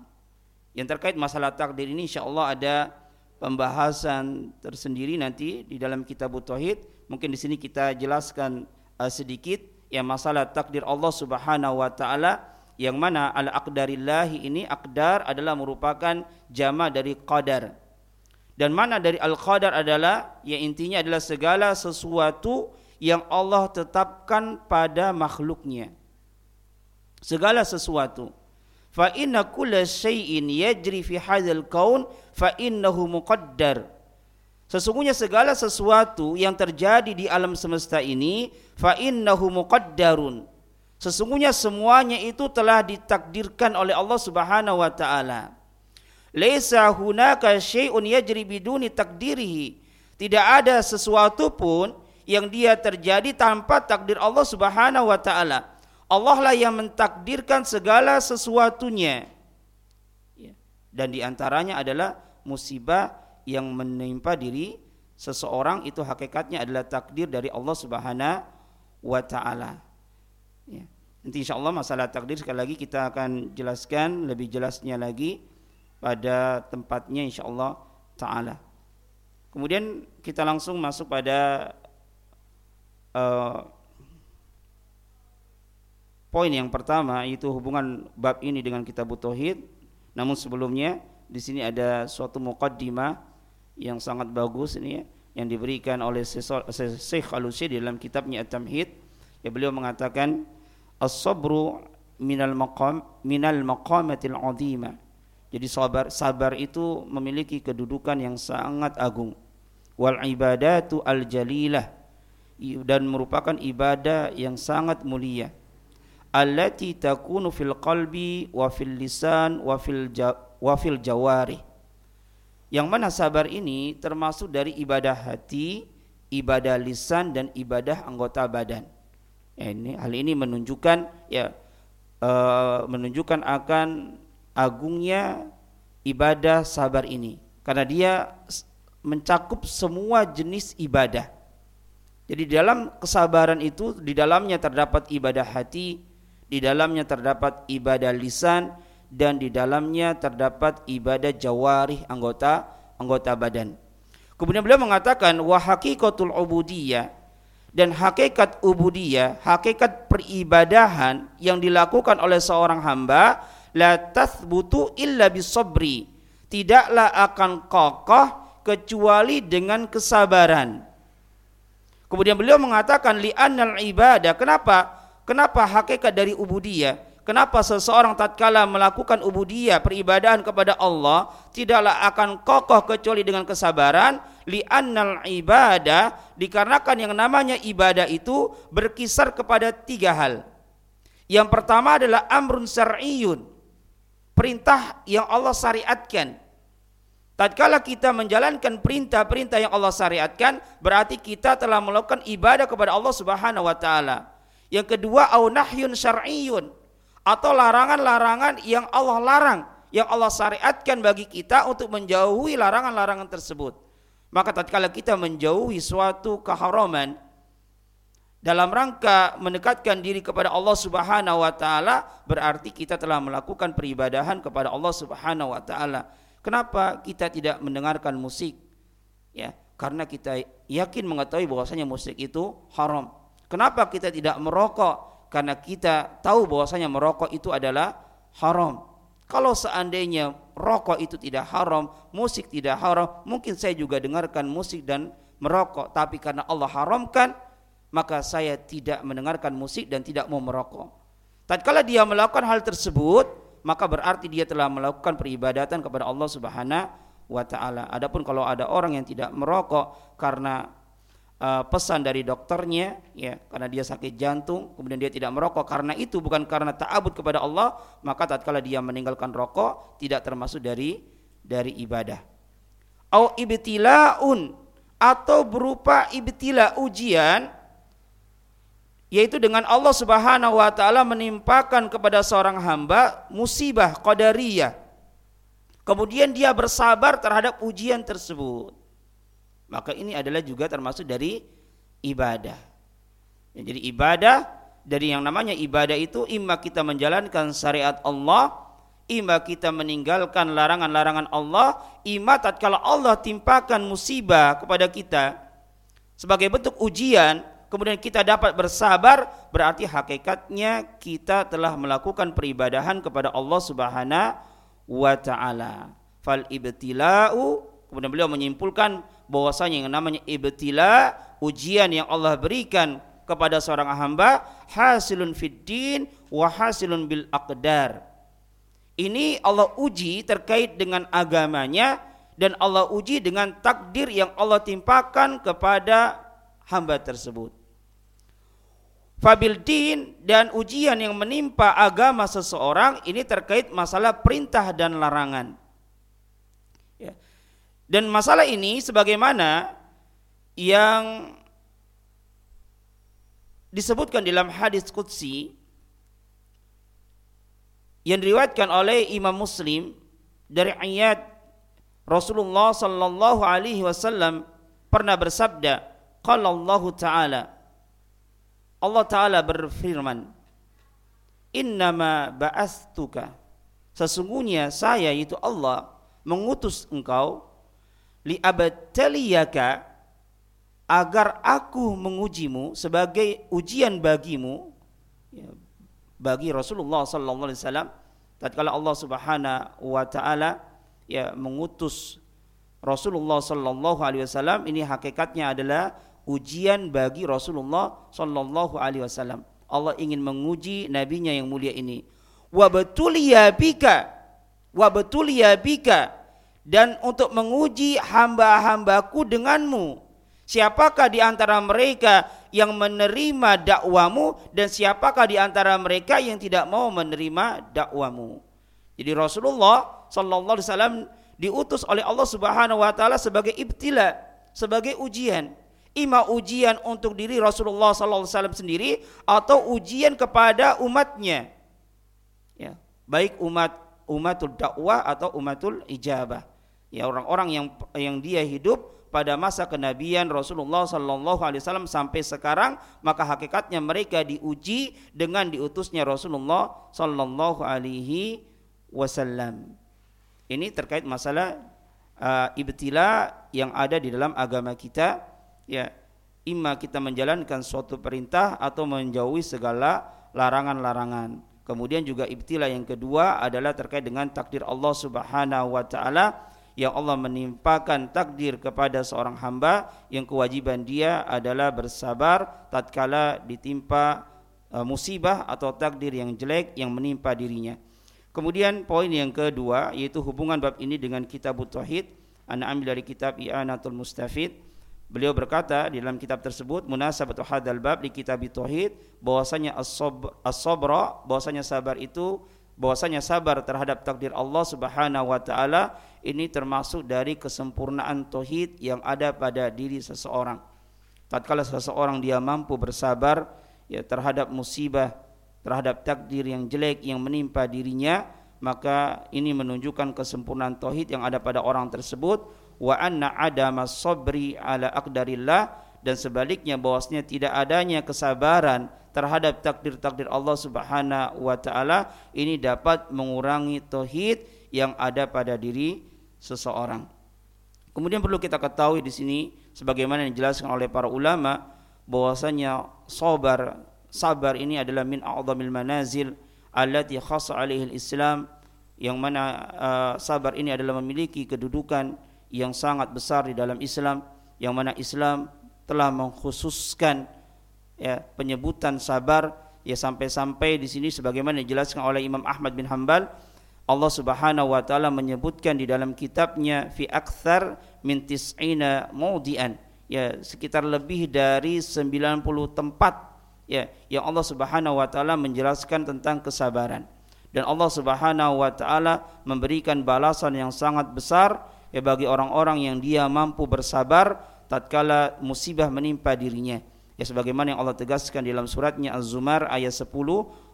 Yang terkait masalah takdir ini insyaallah ada pembahasan tersendiri nanti di dalam kitab Tauhid. Mungkin di sini kita jelaskan uh, sedikit yang masalah takdir Allah Subhanahu wa taala yang mana al aqdarillah ini aqdar adalah merupakan jama dari qadar. Dan mana dari al qadar adalah yang intinya adalah segala sesuatu yang Allah tetapkan pada makhluknya. Segala sesuatu fa inna kulla syai'in yajri fi hadzal kaun fa innahu muqaddar Sesungguhnya segala sesuatu yang terjadi di alam semesta ini fa innahu muqaddarun. Sesungguhnya semuanya itu telah ditakdirkan oleh Allah Subhanahu wa taala. Laisa hunaka syai'un yajri biduni takdirihi. Tidak ada sesuatu pun yang dia terjadi tanpa takdir Allah Subhanahu wa taala. Allah lah yang mentakdirkan segala sesuatunya. Ya. Dan di antaranya adalah musibah yang menimpa diri seseorang itu hakikatnya adalah takdir dari Allah Subhanahu wa taala. Ya. Nanti insya Allah masalah takdir sekali lagi kita akan jelaskan lebih jelasnya lagi pada tempatnya insya Allah taala. Kemudian kita langsung masuk pada uh, Poin yang pertama itu hubungan bab ini dengan kitab tauhid. Namun sebelumnya di sini ada suatu muqaddimah yang sangat bagus ini ya, yang diberikan oleh Syekh al di dalam kitabnya At-Tamhid. Ya beliau mengatakan as-sabru minal maqam minal maqamatil azima. Jadi sabar sabar itu memiliki kedudukan yang sangat agung. Wal ibadatu al jalilah dan merupakan ibadah yang sangat mulia allati takunu fil qalbi wa fil lisan wa fil wa fil jawari yang mana sabar ini termasuk dari ibadah hati, ibadah lisan dan ibadah anggota badan. Ya, ini hal ini menunjukkan ya uh, menunjukkan akan agungnya ibadah sabar ini karena dia mencakup semua jenis ibadah. Jadi dalam kesabaran itu di dalamnya terdapat ibadah hati, di dalamnya terdapat ibadah lisan dan di dalamnya terdapat ibadah jawarih anggota anggota badan. Kemudian beliau mengatakan wa haqiqatul ubudiyah dan hakikat ubudiyah, hakikat peribadahan yang dilakukan oleh seorang hamba la tathbutu illa bisabri. Tidaklah akan kokoh kecuali dengan kesabaran. Kemudian beliau mengatakan li'annal ibadah. Kenapa? Kenapa hakikat dari ubudiyah? Kenapa seseorang tatkala melakukan ubudiyah peribadahan kepada Allah tidaklah akan kokoh kecuali dengan kesabaran li'annal ibadah dikarenakan yang namanya ibadah itu berkisar kepada tiga hal. Yang pertama adalah amrun syar'iyyun. Perintah yang Allah syariatkan. Tatkala kita menjalankan perintah-perintah yang Allah syariatkan, berarti kita telah melakukan ibadah kepada Allah Subhanahu wa taala. Yang kedua, au nahyun syar'iyyun atau larangan-larangan yang Allah larang, yang Allah syariatkan bagi kita untuk menjauhi larangan-larangan tersebut. Maka tatkala kita menjauhi suatu keharaman dalam rangka mendekatkan diri kepada Allah Subhanahu wa taala, berarti kita telah melakukan peribadahan kepada Allah Subhanahu wa taala. Kenapa kita tidak mendengarkan musik? Ya, karena kita yakin mengetahui bahwasanya musik itu haram. Kenapa kita tidak merokok? Karena kita tahu bahwasanya merokok itu adalah haram. Kalau seandainya rokok itu tidak haram, musik tidak haram, mungkin saya juga dengarkan musik dan merokok. Tapi karena Allah haramkan, maka saya tidak mendengarkan musik dan tidak mau merokok. Tatkala dia melakukan hal tersebut, maka berarti dia telah melakukan peribadatan kepada Allah Subhanahu wa taala. Adapun kalau ada orang yang tidak merokok karena uh, pesan dari dokternya ya karena dia sakit jantung kemudian dia tidak merokok karena itu bukan karena ta'abud kepada Allah maka tatkala dia meninggalkan rokok tidak termasuk dari dari ibadah au ibtilaun atau berupa ibtila ujian yaitu dengan Allah Subhanahu wa taala menimpakan kepada seorang hamba musibah qadariyah. Kemudian dia bersabar terhadap ujian tersebut. Maka ini adalah juga termasuk dari ibadah. Ya, jadi ibadah dari yang namanya ibadah itu imma kita menjalankan syariat Allah, imma kita meninggalkan larangan-larangan Allah, imma tatkala Allah timpakan musibah kepada kita sebagai bentuk ujian, kemudian kita dapat bersabar berarti hakikatnya kita telah melakukan peribadahan kepada Allah Subhanahu wa taala. Fal ibtila'u kemudian beliau menyimpulkan bahwasanya yang namanya ibtila ujian yang Allah berikan kepada seorang hamba hasilun fid din wa hasilun bil aqdar. Ini Allah uji terkait dengan agamanya dan Allah uji dengan takdir yang Allah timpakan kepada hamba tersebut. Fabil din dan ujian yang menimpa agama seseorang ini terkait masalah perintah dan larangan. Dan masalah ini sebagaimana yang disebutkan dalam hadis qudsi yang diriwayatkan oleh Imam Muslim dari ayat Rasulullah sallallahu alaihi wasallam pernah bersabda qala Allah taala Allah Ta'ala berfirman, Innama ba'astuka. Sesungguhnya saya itu Allah mengutus engkau li'abtaliyaka agar aku mengujimu sebagai ujian bagimu ya, bagi Rasulullah sallallahu alaihi wasallam tatkala Allah Subhanahu wa taala ya mengutus Rasulullah sallallahu alaihi wasallam ini hakikatnya adalah ujian bagi Rasulullah sallallahu alaihi wasallam. Allah ingin menguji nabinya yang mulia ini. Wa betuliya bika wa betuliya bika dan untuk menguji hamba-hambaku denganmu. Siapakah di antara mereka yang menerima dakwamu dan siapakah di antara mereka yang tidak mau menerima dakwamu. Jadi Rasulullah sallallahu alaihi wasallam diutus oleh Allah Subhanahu wa taala sebagai ibtila, sebagai ujian. Ima ujian untuk diri Rasulullah sallallahu alaihi wasallam sendiri atau ujian kepada umatnya. Ya, baik umat umatul dakwah atau umatul ijabah. Ya orang-orang yang yang dia hidup pada masa kenabian Rasulullah Sallallahu Alaihi Wasallam sampai sekarang maka hakikatnya mereka diuji dengan diutusnya Rasulullah Sallallahu Alaihi Wasallam. Ini terkait masalah uh, ibtila yang ada di dalam agama kita. Ya, imma kita menjalankan suatu perintah atau menjauhi segala larangan-larangan. Kemudian juga ibtila yang kedua adalah terkait dengan takdir Allah Subhanahu wa taala yang Allah menimpakan takdir kepada seorang hamba yang kewajiban dia adalah bersabar tatkala ditimpa uh, musibah atau takdir yang jelek yang menimpa dirinya. Kemudian poin yang kedua yaitu hubungan bab ini dengan kitab Tauhid. Anda ambil dari kitab I'anatul Mustafid. Beliau berkata di dalam kitab tersebut munasabatu hadal bab di kitab Tauhid bahwasanya as-sabra bahwasanya sabar itu bahwasanya sabar terhadap takdir Allah Subhanahu wa taala ini termasuk dari kesempurnaan tauhid yang ada pada diri seseorang. Tatkala seseorang dia mampu bersabar ya terhadap musibah, terhadap takdir yang jelek yang menimpa dirinya, maka ini menunjukkan kesempurnaan tauhid yang ada pada orang tersebut wa anna adama sabri ala aqdarillah dan sebaliknya bahwasanya tidak adanya kesabaran terhadap takdir-takdir Allah Subhanahu wa taala ini dapat mengurangi tauhid yang ada pada diri seseorang. Kemudian perlu kita ketahui di sini sebagaimana dijelaskan oleh para ulama bahwasanya sabar sabar ini adalah min a'dhamil manazil allati khassa alaihi islam yang mana uh, sabar ini adalah memiliki kedudukan yang sangat besar di dalam Islam yang mana Islam telah mengkhususkan ya penyebutan sabar ya sampai-sampai di sini sebagaimana dijelaskan oleh Imam Ahmad bin Hambal Allah Subhanahu wa taala menyebutkan di dalam kitabnya fi akthar min tis'ina maudian ya sekitar lebih dari 90 tempat ya yang Allah Subhanahu wa taala menjelaskan tentang kesabaran. Dan Allah Subhanahu wa taala memberikan balasan yang sangat besar ya bagi orang-orang yang dia mampu bersabar tatkala musibah menimpa dirinya Ya sebagaimana yang Allah tegaskan dalam suratnya Az-Zumar ayat 10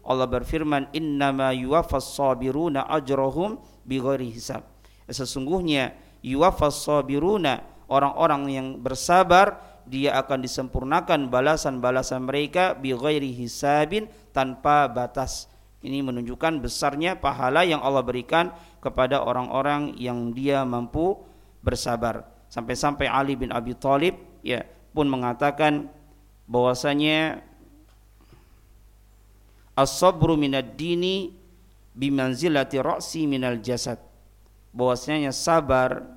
Allah berfirman innama yuwaffas sabiruna ajrahum bighairi hisab. Ya, sesungguhnya yuwaffas sabiruna orang-orang yang bersabar dia akan disempurnakan balasan-balasan mereka bighairi hisabin tanpa batas. Ini menunjukkan besarnya pahala yang Allah berikan kepada orang-orang yang dia mampu bersabar. Sampai-sampai Ali bin Abi Thalib ya pun mengatakan bahwasanya as-sabru minad dini bimanzilati ra'si minal jasad. Bahwasanya sabar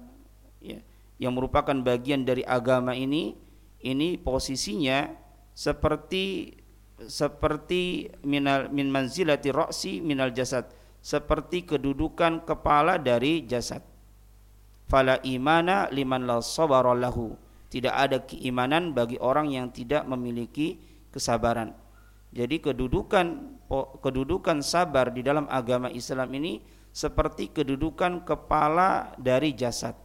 ya, yang merupakan bagian dari agama ini ini posisinya seperti seperti minal min manzilati ra'si minal jasad. Seperti kedudukan kepala dari jasad. Fala imana liman la sabara lahu tidak ada keimanan bagi orang yang tidak memiliki kesabaran. Jadi kedudukan kedudukan sabar di dalam agama Islam ini seperti kedudukan kepala dari jasad.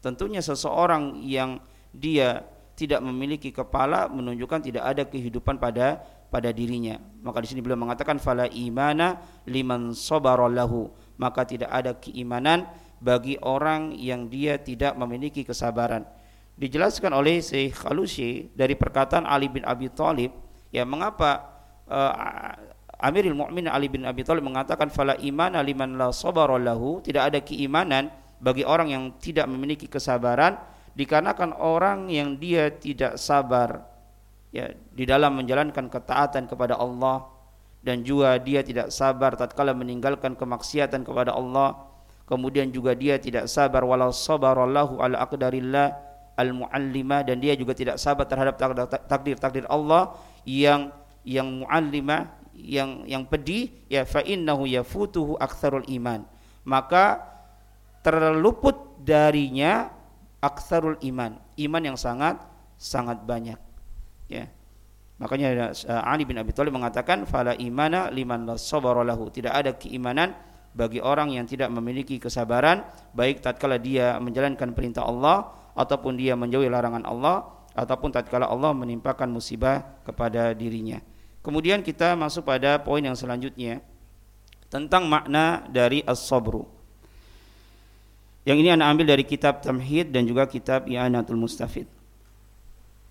Tentunya seseorang yang dia tidak memiliki kepala menunjukkan tidak ada kehidupan pada pada dirinya. Maka di sini beliau mengatakan fala imana liman sabarallahu. Maka tidak ada keimanan bagi orang yang dia tidak memiliki kesabaran dijelaskan oleh Syekh Khalusi dari perkataan Ali bin Abi Thalib ya mengapa uh, Amirul Mukminin Ali bin Abi Thalib mengatakan fala iman liman la sabara lahu. Tidak ada keimanan bagi orang yang tidak memiliki kesabaran dikarenakan orang yang dia tidak sabar ya di dalam menjalankan ketaatan kepada Allah dan juga dia tidak sabar tatkala meninggalkan kemaksiatan kepada Allah. Kemudian juga dia tidak sabar walau sabarallahu ala aqdarillah al-muallima dan dia juga tidak sabar terhadap takdir-takdir Allah yang yang muallima yang yang pedih ya fa innahu yafutuhu aktsarul iman. Maka terluput darinya aktsarul iman. Iman yang sangat sangat banyak. Ya. Makanya uh, Ali bin Abi Thalib mengatakan fala imana liman la lahu. Tidak ada keimanan bagi orang yang tidak memiliki kesabaran baik tatkala dia menjalankan perintah Allah ataupun dia menjauhi larangan Allah ataupun tatkala Allah menimpakan musibah kepada dirinya. Kemudian kita masuk pada poin yang selanjutnya tentang makna dari as-sabru. Yang ini anda ambil dari kitab Tamhid dan juga kitab I'anatul Mustafid.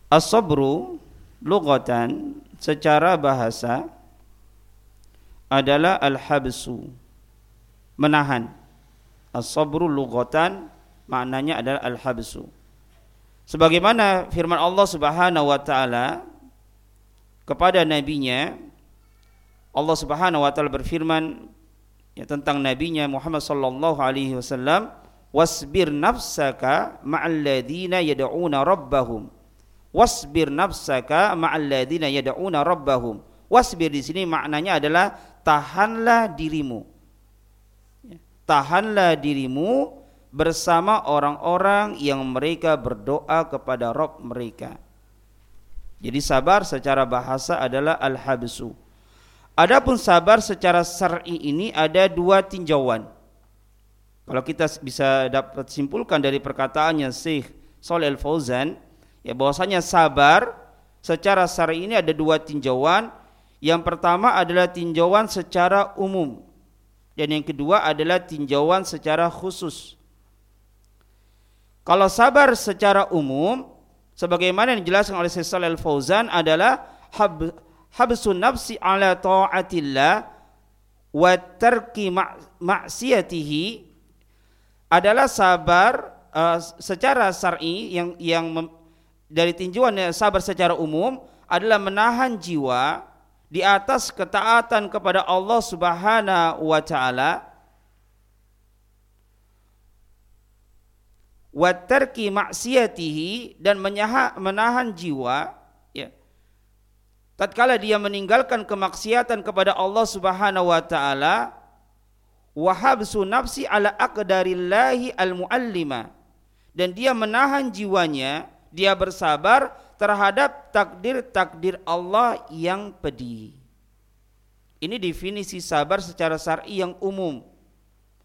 As-sabru lugatan secara bahasa adalah al-habsu menahan as-sabru lugatan maknanya adalah al-habsu. Sebagaimana firman Allah Subhanahu wa taala kepada nabinya Allah Subhanahu wa taala berfirman ya tentang nabinya Muhammad sallallahu alaihi wasallam wasbir nafsaka ma'al ladina yad'una rabbahum. Wasbir nafsaka ma'alladina yad'una rabbahum. Wasbir di sini maknanya adalah tahanlah dirimu. Ya, tahanlah dirimu bersama orang-orang yang mereka berdoa kepada Rob mereka jadi sabar secara bahasa adalah al-habsu adapun sabar secara syar'i ini ada dua tinjauan kalau kita bisa dapat simpulkan dari perkataannya Syekh Saleh Al-Fauzan ya bahwasanya sabar secara syar'i ini ada dua tinjauan. Yang pertama adalah tinjauan secara umum dan yang kedua adalah tinjauan secara khusus. Kalau sabar secara umum sebagaimana yang dijelaskan oleh Syekh Al-Fauzan adalah hab, habsun nafsi ala taatillah wa tarki maksiatihi adalah sabar uh, secara syar'i yang yang dari tinjauan sabar secara umum adalah menahan jiwa di atas ketaatan kepada Allah Subhanahu wa taala wa tarki maksiatihi dan menahan jiwa ya tatkala dia meninggalkan kemaksiatan kepada Allah Subhanahu wa taala wa habsu nafsi ala aqdarillahi al-muallima dan dia menahan jiwanya dia bersabar terhadap takdir-takdir Allah yang pedih. Ini definisi sabar secara syar'i yang umum.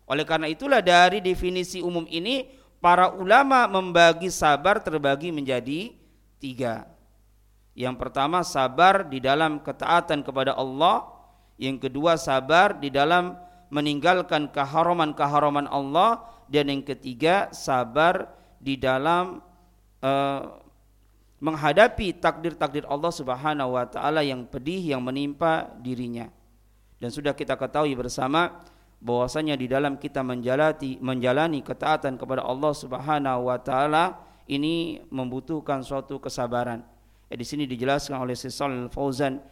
Oleh karena itulah dari definisi umum ini para ulama membagi sabar terbagi menjadi tiga. Yang pertama sabar di dalam ketaatan kepada Allah, yang kedua sabar di dalam meninggalkan keharaman-keharaman Allah dan yang ketiga sabar di dalam uh, menghadapi takdir-takdir Allah Subhanahu wa taala yang pedih yang menimpa dirinya. Dan sudah kita ketahui bersama bahwasanya di dalam kita menjalani menjalani ketaatan kepada Allah Subhanahu wa taala ini membutuhkan suatu kesabaran. Eh, di sini dijelaskan oleh Syaikhul Fauzan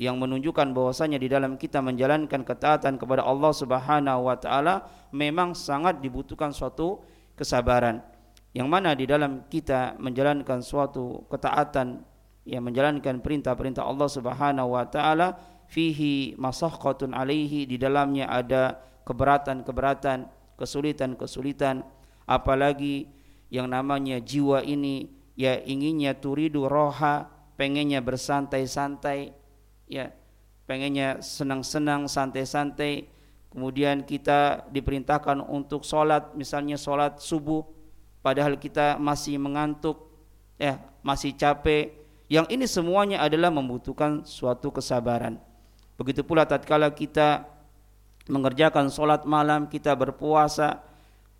yang menunjukkan bahwasanya di dalam kita menjalankan ketaatan kepada Allah Subhanahu wa taala memang sangat dibutuhkan suatu kesabaran yang mana di dalam kita menjalankan suatu ketaatan yang menjalankan perintah-perintah Allah Subhanahu wa taala fihi masaqqatun alaihi di dalamnya ada keberatan-keberatan, kesulitan-kesulitan apalagi yang namanya jiwa ini ya inginnya turidu roha pengennya bersantai-santai ya pengennya senang-senang santai-santai kemudian kita diperintahkan untuk sholat misalnya sholat subuh padahal kita masih mengantuk, ya, masih capek. Yang ini semuanya adalah membutuhkan suatu kesabaran. Begitu pula tatkala kita mengerjakan solat malam, kita berpuasa,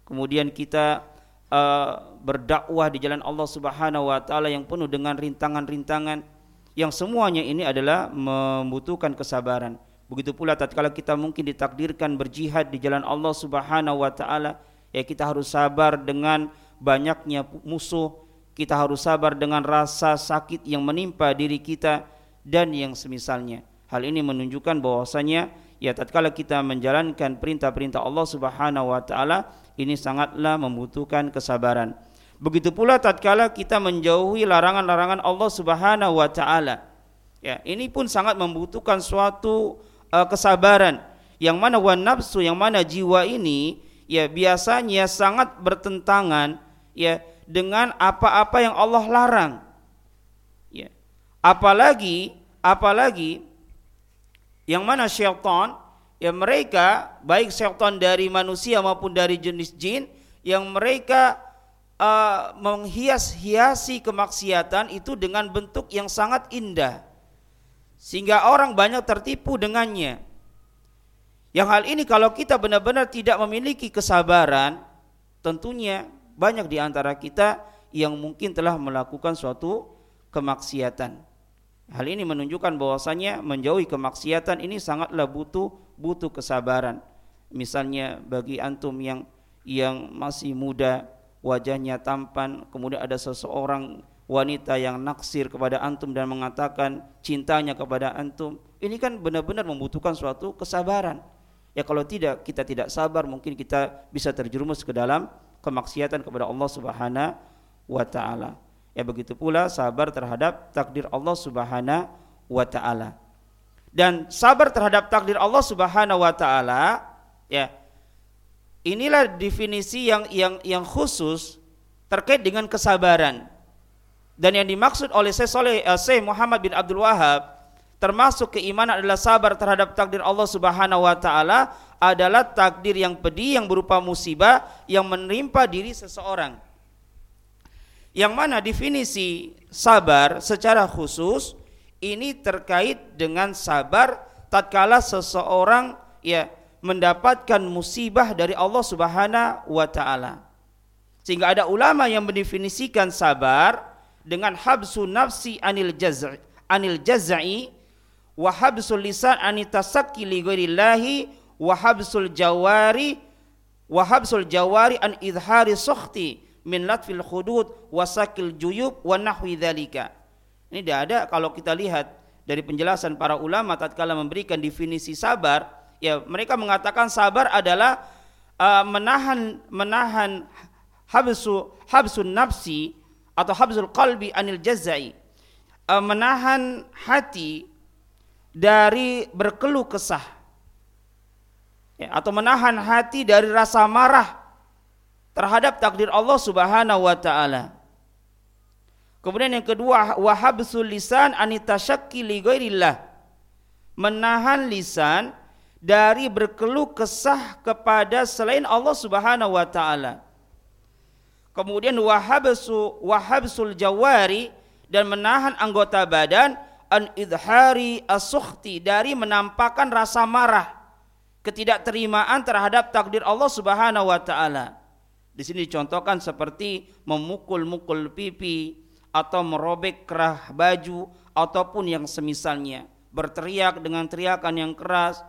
kemudian kita uh, berdakwah di jalan Allah Subhanahu wa taala yang penuh dengan rintangan-rintangan yang semuanya ini adalah membutuhkan kesabaran. Begitu pula tatkala kita mungkin ditakdirkan berjihad di jalan Allah Subhanahu wa taala, ya kita harus sabar dengan banyaknya musuh, kita harus sabar dengan rasa sakit yang menimpa diri kita dan yang semisalnya. Hal ini menunjukkan bahwasanya ya tatkala kita menjalankan perintah-perintah Allah Subhanahu wa taala ini sangatlah membutuhkan kesabaran. Begitu pula tatkala kita menjauhi larangan-larangan Allah Subhanahu wa taala. Ya, ini pun sangat membutuhkan suatu uh, kesabaran yang mana wan nafsu yang mana jiwa ini ya biasanya sangat bertentangan ya dengan apa-apa yang Allah larang. Ya. Apalagi apalagi yang mana syaitan ya mereka baik syaitan dari manusia maupun dari jenis jin yang mereka uh, menghias-hiasi kemaksiatan itu dengan bentuk yang sangat indah sehingga orang banyak tertipu dengannya. Yang hal ini kalau kita benar-benar tidak memiliki kesabaran, tentunya banyak di antara kita yang mungkin telah melakukan suatu kemaksiatan. Hal ini menunjukkan bahwasanya menjauhi kemaksiatan ini sangatlah butuh butuh kesabaran. Misalnya bagi antum yang yang masih muda, wajahnya tampan, kemudian ada seseorang wanita yang naksir kepada antum dan mengatakan cintanya kepada antum, ini kan benar-benar membutuhkan suatu kesabaran. Ya kalau tidak kita tidak sabar mungkin kita bisa terjerumus ke dalam kemaksiatan kepada Allah Subhanahu wa taala. Ya begitu pula sabar terhadap takdir Allah Subhanahu wa taala. Dan sabar terhadap takdir Allah Subhanahu wa taala ya. Inilah definisi yang yang yang khusus terkait dengan kesabaran. Dan yang dimaksud oleh Syekh Saleh Syekh Muhammad bin Abdul Wahab termasuk keimanan adalah sabar terhadap takdir Allah Subhanahu wa taala adalah takdir yang pedih yang berupa musibah yang menimpa diri seseorang yang mana definisi sabar secara khusus ini terkait dengan sabar tatkala seseorang ya mendapatkan musibah dari Allah Subhanahu wa taala. Sehingga ada ulama yang mendefinisikan sabar dengan habsu nafsi anil jaz'i anil jaz'i wa habsul lisan anitasakki li ghairillahi wa habsul jawari wa habsul jawari an idhari sukhti min latfil khudud wasakil juyub wa nahwi dzalika. Ini tidak ada kalau kita lihat dari penjelasan para ulama tatkala memberikan definisi sabar, ya mereka mengatakan sabar adalah uh, menahan menahan habsu habsun nafsi atau habsul qalbi anil jazai. Uh, menahan hati dari berkeluh kesah. Ya, atau menahan hati dari rasa marah terhadap takdir Allah Subhanahu wa taala. Kemudian yang kedua wahabsul lisan anitasyakki li ghairillah. Menahan lisan dari berkeluh kesah kepada selain Allah Subhanahu wa taala. Kemudian wahabsu wahabsul jawari dan menahan anggota badan an idhari asukhti dari menampakkan rasa marah ketidakterimaan terhadap takdir Allah Subhanahu wa taala. Di sini dicontohkan seperti memukul-mukul pipi atau merobek kerah baju ataupun yang semisalnya. Berteriak dengan teriakan yang keras.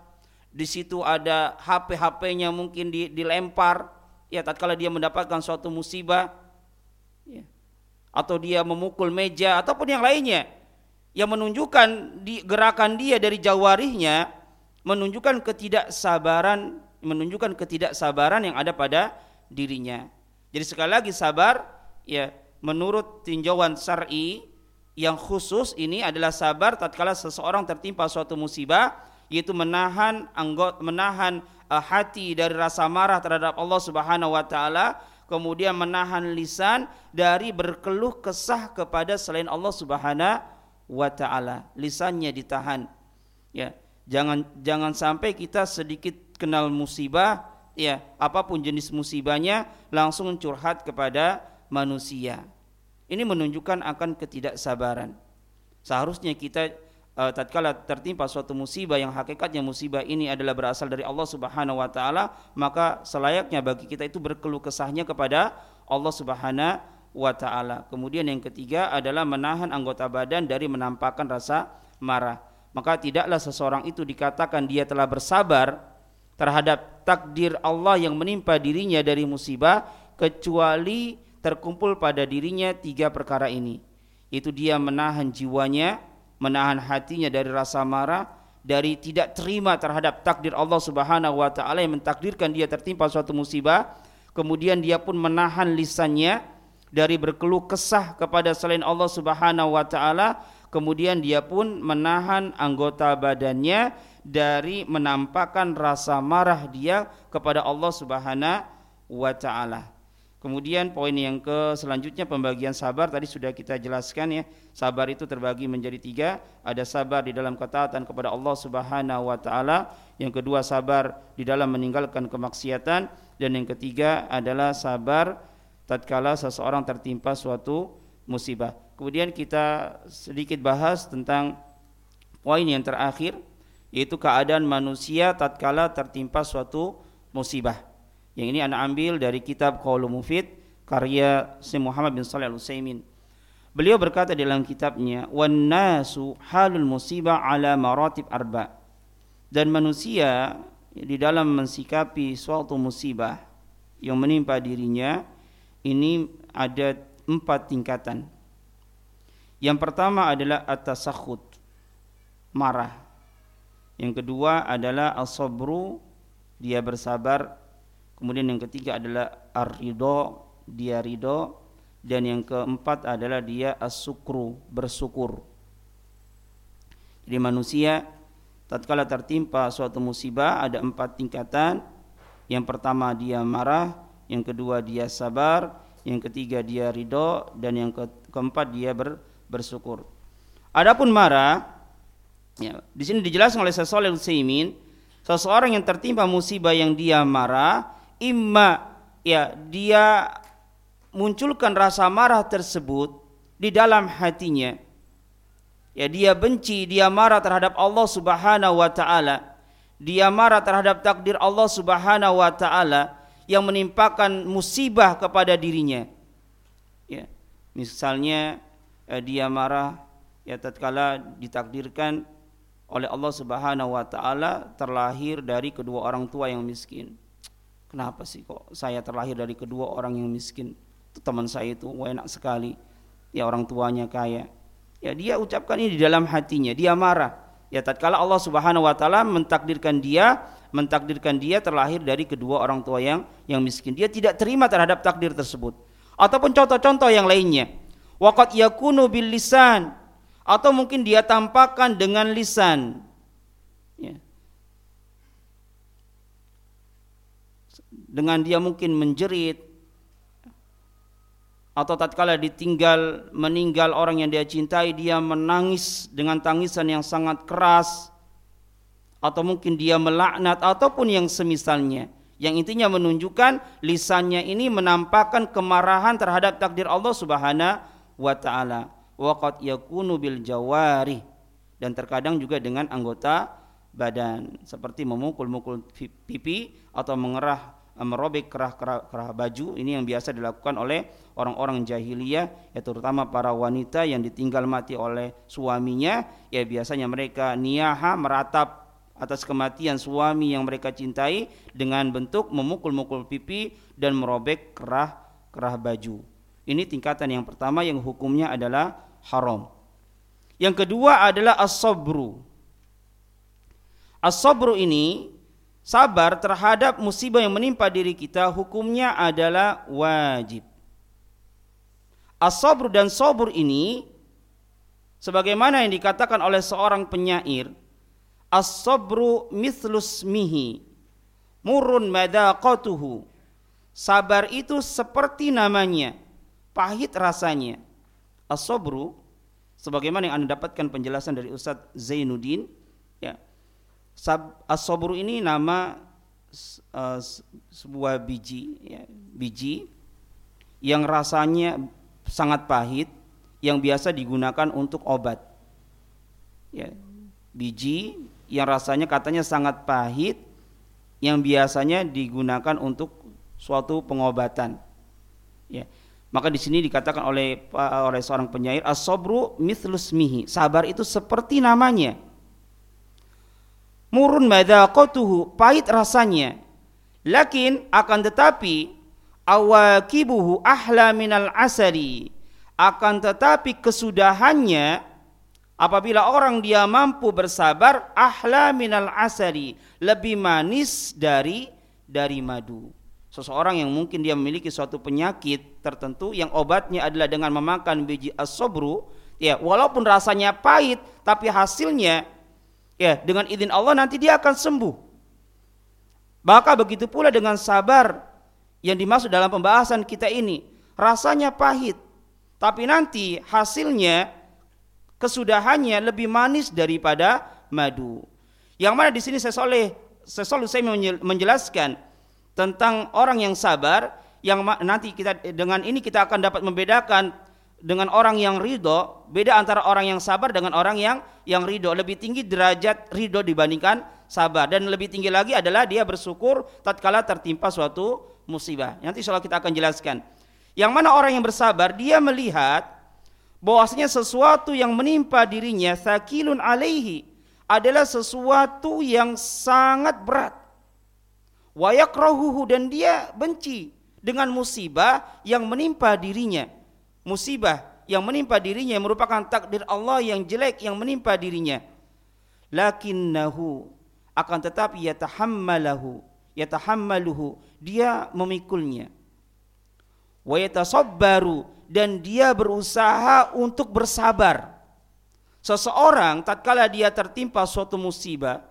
Di situ ada HP-HP-nya mungkin dilempar ya tatkala dia mendapatkan suatu musibah ya. atau dia memukul meja ataupun yang lainnya yang menunjukkan di gerakan dia dari jawarihnya menunjukkan ketidaksabaran menunjukkan ketidaksabaran yang ada pada dirinya. Jadi sekali lagi sabar ya menurut tinjauan syar'i yang khusus ini adalah sabar tatkala seseorang tertimpa suatu musibah yaitu menahan anggot menahan uh, hati dari rasa marah terhadap Allah Subhanahu wa taala kemudian menahan lisan dari berkeluh kesah kepada selain Allah Subhanahu wa taala lisannya ditahan ya jangan jangan sampai kita sedikit kenal musibah ya apa pun jenis musibahnya langsung curhat kepada manusia. Ini menunjukkan akan ketidaksabaran. Seharusnya kita uh, tatkala tertimpa suatu musibah yang hakikatnya musibah ini adalah berasal dari Allah Subhanahu wa taala, maka selayaknya bagi kita itu berkeluh kesahnya kepada Allah Subhanahu wa taala. Kemudian yang ketiga adalah menahan anggota badan dari menampakkan rasa marah. Maka tidaklah seseorang itu dikatakan dia telah bersabar terhadap takdir Allah yang menimpa dirinya dari musibah kecuali terkumpul pada dirinya tiga perkara ini. Itu dia menahan jiwanya menahan hatinya dari rasa marah dari tidak terima terhadap takdir Allah Subhanahu wa taala yang mentakdirkan dia tertimpa suatu musibah. Kemudian dia pun menahan lisannya dari berkeluh kesah kepada selain Allah Subhanahu wa taala. Kemudian dia pun menahan anggota badannya dari menampakkan rasa marah dia kepada Allah Subhanahu wa taala. Kemudian poin yang ke selanjutnya pembagian sabar tadi sudah kita jelaskan ya. Sabar itu terbagi menjadi tiga. Ada sabar di dalam ketaatan kepada Allah Subhanahu Wa Taala. Yang kedua sabar di dalam meninggalkan kemaksiatan. Dan yang ketiga adalah sabar tatkala seseorang tertimpa suatu musibah. Kemudian kita sedikit bahas tentang poin yang terakhir yaitu keadaan manusia tatkala tertimpa suatu musibah. Yang ini anak ambil dari kitab Qaulul Mufid karya Syekh Muhammad bin Shalih Al-Utsaimin. Beliau berkata dalam kitabnya, "Wan nasu halul musibah ala maratib arba." Dan manusia di dalam mensikapi suatu musibah yang menimpa dirinya ini ada empat tingkatan. Yang pertama adalah at-tasakhut, marah. Yang kedua adalah as-sabru, dia bersabar Kemudian yang ketiga adalah ar-ridho, dia ridho dan yang keempat adalah dia as-sukru, bersyukur. Jadi manusia tatkala tertimpa suatu musibah ada empat tingkatan. Yang pertama dia marah, yang kedua dia sabar, yang ketiga dia ridho dan yang ke keempat dia ber, bersyukur. Adapun marah, ya, di sini dijelaskan oleh Syaikh Utsaimin, seseorang yang tertimpa musibah yang dia marah, imma ya dia munculkan rasa marah tersebut di dalam hatinya. Ya dia benci dia marah terhadap Allah Subhanahu wa taala. Dia marah terhadap takdir Allah Subhanahu wa taala yang menimpakan musibah kepada dirinya. Ya. Misalnya eh, dia marah ya tatkala ditakdirkan oleh Allah Subhanahu wa taala terlahir dari kedua orang tua yang miskin Kenapa sih kok saya terlahir dari kedua orang yang miskin? Teman saya itu enak sekali. Ya orang tuanya kaya. Ya dia ucapkan ini di dalam hatinya, dia marah. Ya tatkala Allah Subhanahu wa taala mentakdirkan dia, mentakdirkan dia terlahir dari kedua orang tua yang yang miskin. Dia tidak terima terhadap takdir tersebut. Ataupun contoh-contoh yang lainnya. Waqat yakunu bil lisan atau mungkin dia tampakkan dengan lisan. Ya. dengan dia mungkin menjerit atau tatkala ditinggal meninggal orang yang dia cintai dia menangis dengan tangisan yang sangat keras atau mungkin dia melaknat ataupun yang semisalnya yang intinya menunjukkan lisannya ini menampakkan kemarahan terhadap takdir Allah Subhanahu wa taala waqad yakunu bil jawari. Dan terkadang juga dengan anggota badan seperti memukul-mukul pipi atau mengerah merobek kerah-kerah kerah baju. Ini yang biasa dilakukan oleh orang-orang jahiliyah ya terutama para wanita yang ditinggal mati oleh suaminya. Ya biasanya mereka niyaha meratap atas kematian suami yang mereka cintai dengan bentuk memukul-mukul pipi dan merobek kerah kerah baju. Ini tingkatan yang pertama yang hukumnya adalah haram. Yang kedua adalah as-sabru. As-sabru ini sabar terhadap musibah yang menimpa diri kita hukumnya adalah wajib. As-sabr dan sabur ini sebagaimana yang dikatakan oleh seorang penyair, as-sabru mithlus mihi murun madaqatuhu. Sabar itu seperti namanya, pahit rasanya. As-sabru sebagaimana yang Anda dapatkan penjelasan dari Ustadz Zainuddin ya as-sabru ini nama uh, sebuah biji ya, biji yang rasanya sangat pahit yang biasa digunakan untuk obat. Ya, biji yang rasanya katanya sangat pahit yang biasanya digunakan untuk suatu pengobatan. Ya. Maka di sini dikatakan oleh oleh seorang penyair as-sabru mithlus mihi. Sabar itu seperti namanya. Murun madaqatuhu pahit rasanya. Lakin akan tetapi awakibuhu ahla minal asari akan tetapi kesudahannya apabila orang dia mampu bersabar ahla minal asari lebih manis dari dari madu seseorang yang mungkin dia memiliki suatu penyakit tertentu yang obatnya adalah dengan memakan biji asobru ya walaupun rasanya pahit tapi hasilnya ya dengan izin Allah nanti dia akan sembuh. Maka begitu pula dengan sabar yang dimaksud dalam pembahasan kita ini rasanya pahit, tapi nanti hasilnya kesudahannya lebih manis daripada madu. Yang mana di sini saya soleh, saya soleh saya menjelaskan tentang orang yang sabar, yang nanti kita dengan ini kita akan dapat membedakan dengan orang yang ridho, beda antara orang yang sabar dengan orang yang yang ridho. Lebih tinggi derajat ridho dibandingkan sabar dan lebih tinggi lagi adalah dia bersyukur tatkala tertimpa suatu musibah. Nanti insyaallah kita akan jelaskan. Yang mana orang yang bersabar dia melihat bahwasanya sesuatu yang menimpa dirinya sakilun alaihi adalah sesuatu yang sangat berat. Wayakrahuhu dan dia benci dengan musibah yang menimpa dirinya. Musibah yang menimpa dirinya merupakan takdir Allah yang jelek yang menimpa dirinya. Lakinnahu akan tetapi yatahammalahu yatahammaluhu dia memikulnya wa yatasabbaru dan dia berusaha untuk bersabar. Seseorang tatkala dia tertimpa suatu musibah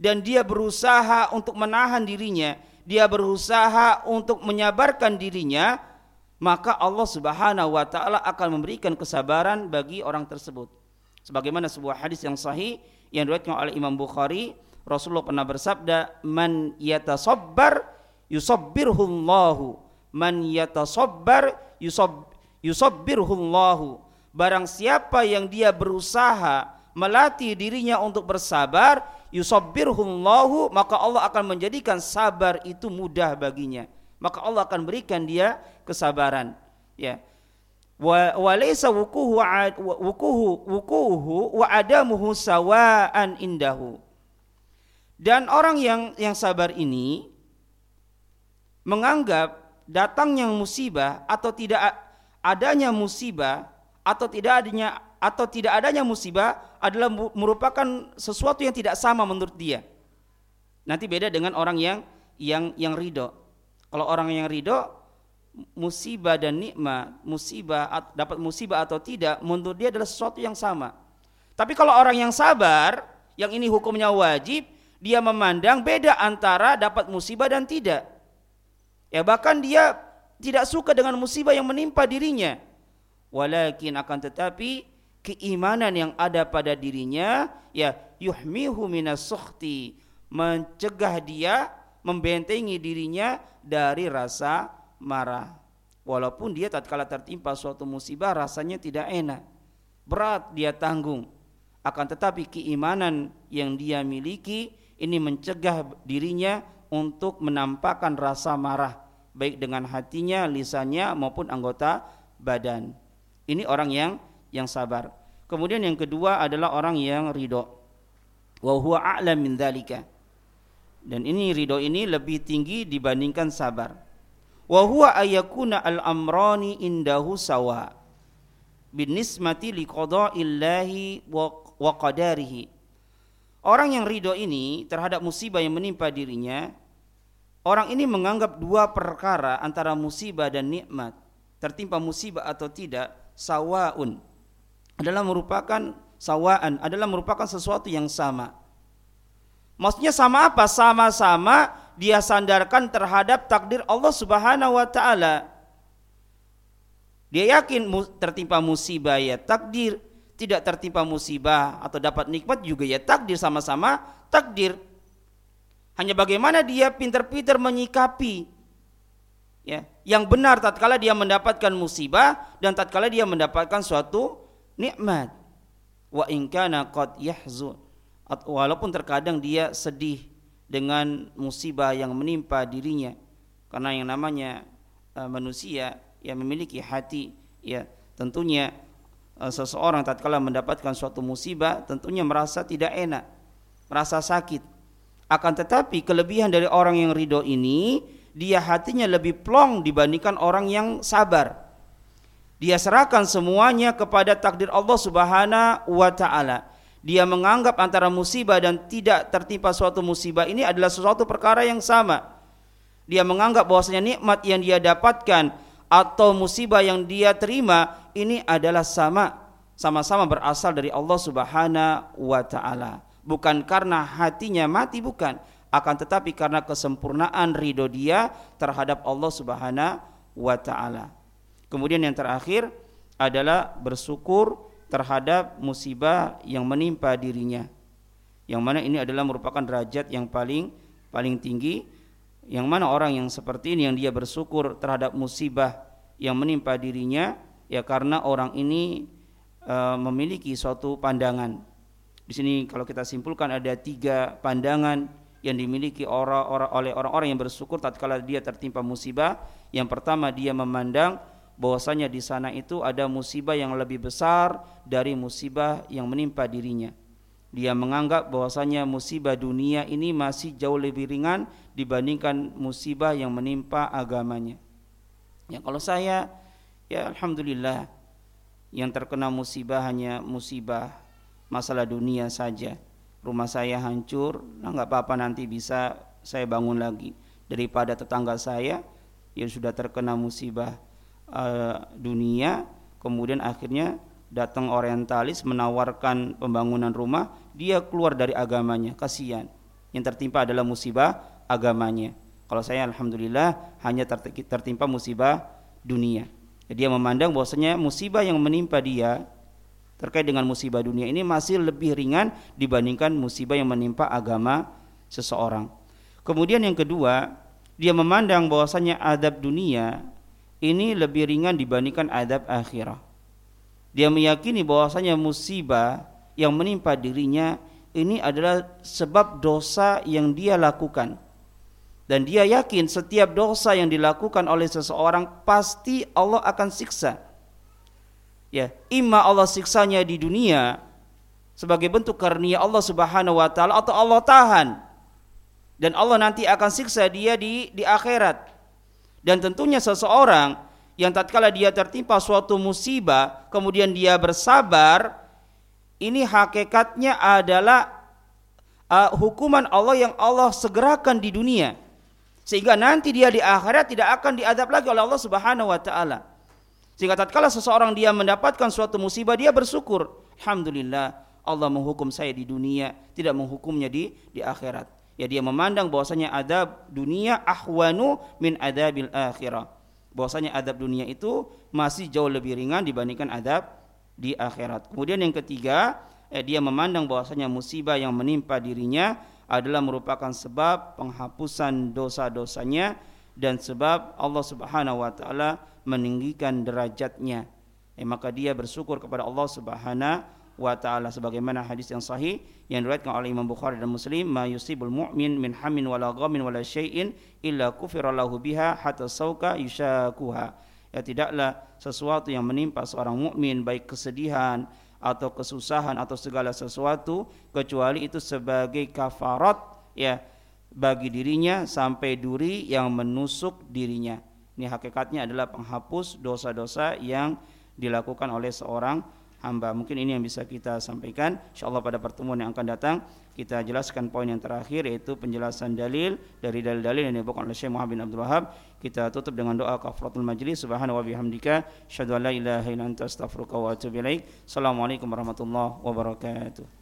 dan dia berusaha untuk menahan dirinya, dia berusaha untuk menyabarkan dirinya, maka Allah Subhanahu wa taala akan memberikan kesabaran bagi orang tersebut. Sebagaimana sebuah hadis yang sahih yang diriwayatkan oleh Imam Bukhari, Rasulullah pernah bersabda, "Man yatasabbar yusabbirhullahu." man yatasabbar yusab yusabbirhullahu barang siapa yang dia berusaha melatih dirinya untuk bersabar yusabbirhullahu maka Allah akan menjadikan sabar itu mudah baginya. Maka Allah akan berikan dia kesabaran ya. Wa walaysa wukuhu wukuhu wukuhu wa adamuhu sawaan indahu. Dan orang yang yang sabar ini menganggap datangnya musibah atau tidak adanya musibah atau tidak adanya atau tidak adanya musibah adalah merupakan sesuatu yang tidak sama menurut dia. Nanti beda dengan orang yang yang yang ridho. Kalau orang yang ridho, musibah dan nikmat, musibah dapat musibah atau tidak, menurut dia adalah sesuatu yang sama. Tapi kalau orang yang sabar, yang ini hukumnya wajib, dia memandang beda antara dapat musibah dan tidak. Ya bahkan dia tidak suka dengan musibah yang menimpa dirinya. Walakin akan tetapi keimanan yang ada pada dirinya ya yuhmihu minas sukhti mencegah dia membentengi dirinya dari rasa marah. Walaupun dia tatkala tertimpa suatu musibah rasanya tidak enak. Berat dia tanggung. Akan tetapi keimanan yang dia miliki ini mencegah dirinya untuk menampakkan rasa marah baik dengan hatinya, lisannya maupun anggota badan. Ini orang yang yang sabar. Kemudian yang kedua adalah orang yang ridho. Wa huwa a'lam min dzalika. Dan ini ridho ini lebih tinggi dibandingkan sabar. Wa huwa ayakuna al-amrani indahu sawa. Binismati liqada'illahi wa qadarihi. Orang yang ridho ini terhadap musibah yang menimpa dirinya Orang ini menganggap dua perkara antara musibah dan nikmat, tertimpa musibah atau tidak, sawaun adalah merupakan sawaan, adalah merupakan sesuatu yang sama. Maksudnya sama apa? Sama-sama dia sandarkan terhadap takdir Allah Subhanahu wa taala. Dia yakin tertimpa musibah ya takdir, tidak tertimpa musibah atau dapat nikmat juga ya takdir sama-sama takdir. Hanya bagaimana dia pintar-pintar menyikapi ya, yang benar tatkala dia mendapatkan musibah dan tatkala dia mendapatkan suatu nikmat. Wa in kana qad yahzun walaupun terkadang dia sedih dengan musibah yang menimpa dirinya karena yang namanya uh, manusia yang memiliki hati ya tentunya uh, seseorang tatkala mendapatkan suatu musibah tentunya merasa tidak enak merasa sakit akan tetapi kelebihan dari orang yang ridho ini, dia hatinya lebih plong dibandingkan orang yang sabar. Dia serahkan semuanya kepada takdir Allah Subhanahu wa taala. Dia menganggap antara musibah dan tidak tertimpa suatu musibah ini adalah sesuatu perkara yang sama. Dia menganggap bahwasanya nikmat yang dia dapatkan atau musibah yang dia terima ini adalah sama, sama-sama berasal dari Allah Subhanahu wa taala bukan karena hatinya mati bukan akan tetapi karena kesempurnaan ridho dia terhadap Allah Subhanahu wa taala. Kemudian yang terakhir adalah bersyukur terhadap musibah yang menimpa dirinya. Yang mana ini adalah merupakan derajat yang paling paling tinggi yang mana orang yang seperti ini yang dia bersyukur terhadap musibah yang menimpa dirinya ya karena orang ini e, memiliki suatu pandangan. Di sini kalau kita simpulkan ada tiga pandangan yang dimiliki orang-orang oleh orang-orang yang bersyukur tatkala dia tertimpa musibah. Yang pertama dia memandang bahwasanya di sana itu ada musibah yang lebih besar dari musibah yang menimpa dirinya. Dia menganggap bahwasanya musibah dunia ini masih jauh lebih ringan dibandingkan musibah yang menimpa agamanya. Ya kalau saya ya alhamdulillah yang terkena musibah hanya musibah masalah dunia saja rumah saya hancur, nah nggak apa-apa nanti bisa saya bangun lagi daripada tetangga saya yang sudah terkena musibah uh, dunia, kemudian akhirnya datang orientalis menawarkan pembangunan rumah, dia keluar dari agamanya, kasihan. Yang tertimpa adalah musibah agamanya. Kalau saya alhamdulillah hanya tertimpa musibah dunia. Dia memandang bahwasanya musibah yang menimpa dia terkait dengan musibah dunia ini masih lebih ringan dibandingkan musibah yang menimpa agama seseorang. Kemudian yang kedua, dia memandang bahwasanya adab dunia ini lebih ringan dibandingkan adab akhirah. Dia meyakini bahwasanya musibah yang menimpa dirinya ini adalah sebab dosa yang dia lakukan. Dan dia yakin setiap dosa yang dilakukan oleh seseorang pasti Allah akan siksa ya imma Allah siksanya di dunia sebagai bentuk karunia Allah Subhanahu wa taala atau Allah tahan dan Allah nanti akan siksa dia di di akhirat dan tentunya seseorang yang tatkala dia tertimpa suatu musibah kemudian dia bersabar ini hakikatnya adalah uh, hukuman Allah yang Allah segerakan di dunia sehingga nanti dia di akhirat tidak akan diadab lagi oleh Allah Subhanahu wa taala sehingga tatkala seseorang dia mendapatkan suatu musibah dia bersyukur, alhamdulillah Allah menghukum saya di dunia, tidak menghukumnya di di akhirat. Ya dia memandang bahwasanya adab dunia ahwanu min adabil akhirah. Bahwasanya adab dunia itu masih jauh lebih ringan dibandingkan adab di akhirat. Kemudian yang ketiga, eh, dia memandang bahwasanya musibah yang menimpa dirinya adalah merupakan sebab penghapusan dosa-dosanya dan sebab Allah Subhanahu wa taala meninggikan derajatnya eh, maka dia bersyukur kepada Allah Subhanahu wa taala sebagaimana hadis yang sahih yang diriwayatkan oleh Imam Bukhari dan Muslim ma yusibul mu'min min hamin wala ghamin wala syai'in illa kufira lahu biha hatta sauka yushakuha. Ya tidaklah sesuatu yang menimpa seorang mukmin baik kesedihan atau kesusahan atau segala sesuatu kecuali itu sebagai kafarat ya bagi dirinya sampai duri yang menusuk dirinya. Ini hakikatnya adalah penghapus dosa-dosa yang dilakukan oleh seorang hamba. Mungkin ini yang bisa kita sampaikan. Insyaallah pada pertemuan yang akan datang kita jelaskan poin yang terakhir yaitu penjelasan dalil dari dalil-dalil yang dibawakan oleh Syekh Muhammad bin Abdul Wahab. Kita tutup dengan doa kafaratul majlis. Subhanahu wa bihamdika asyhadu an la ilaha illa anta wa atubu. Assalamualaikum warahmatullahi wabarakatuh.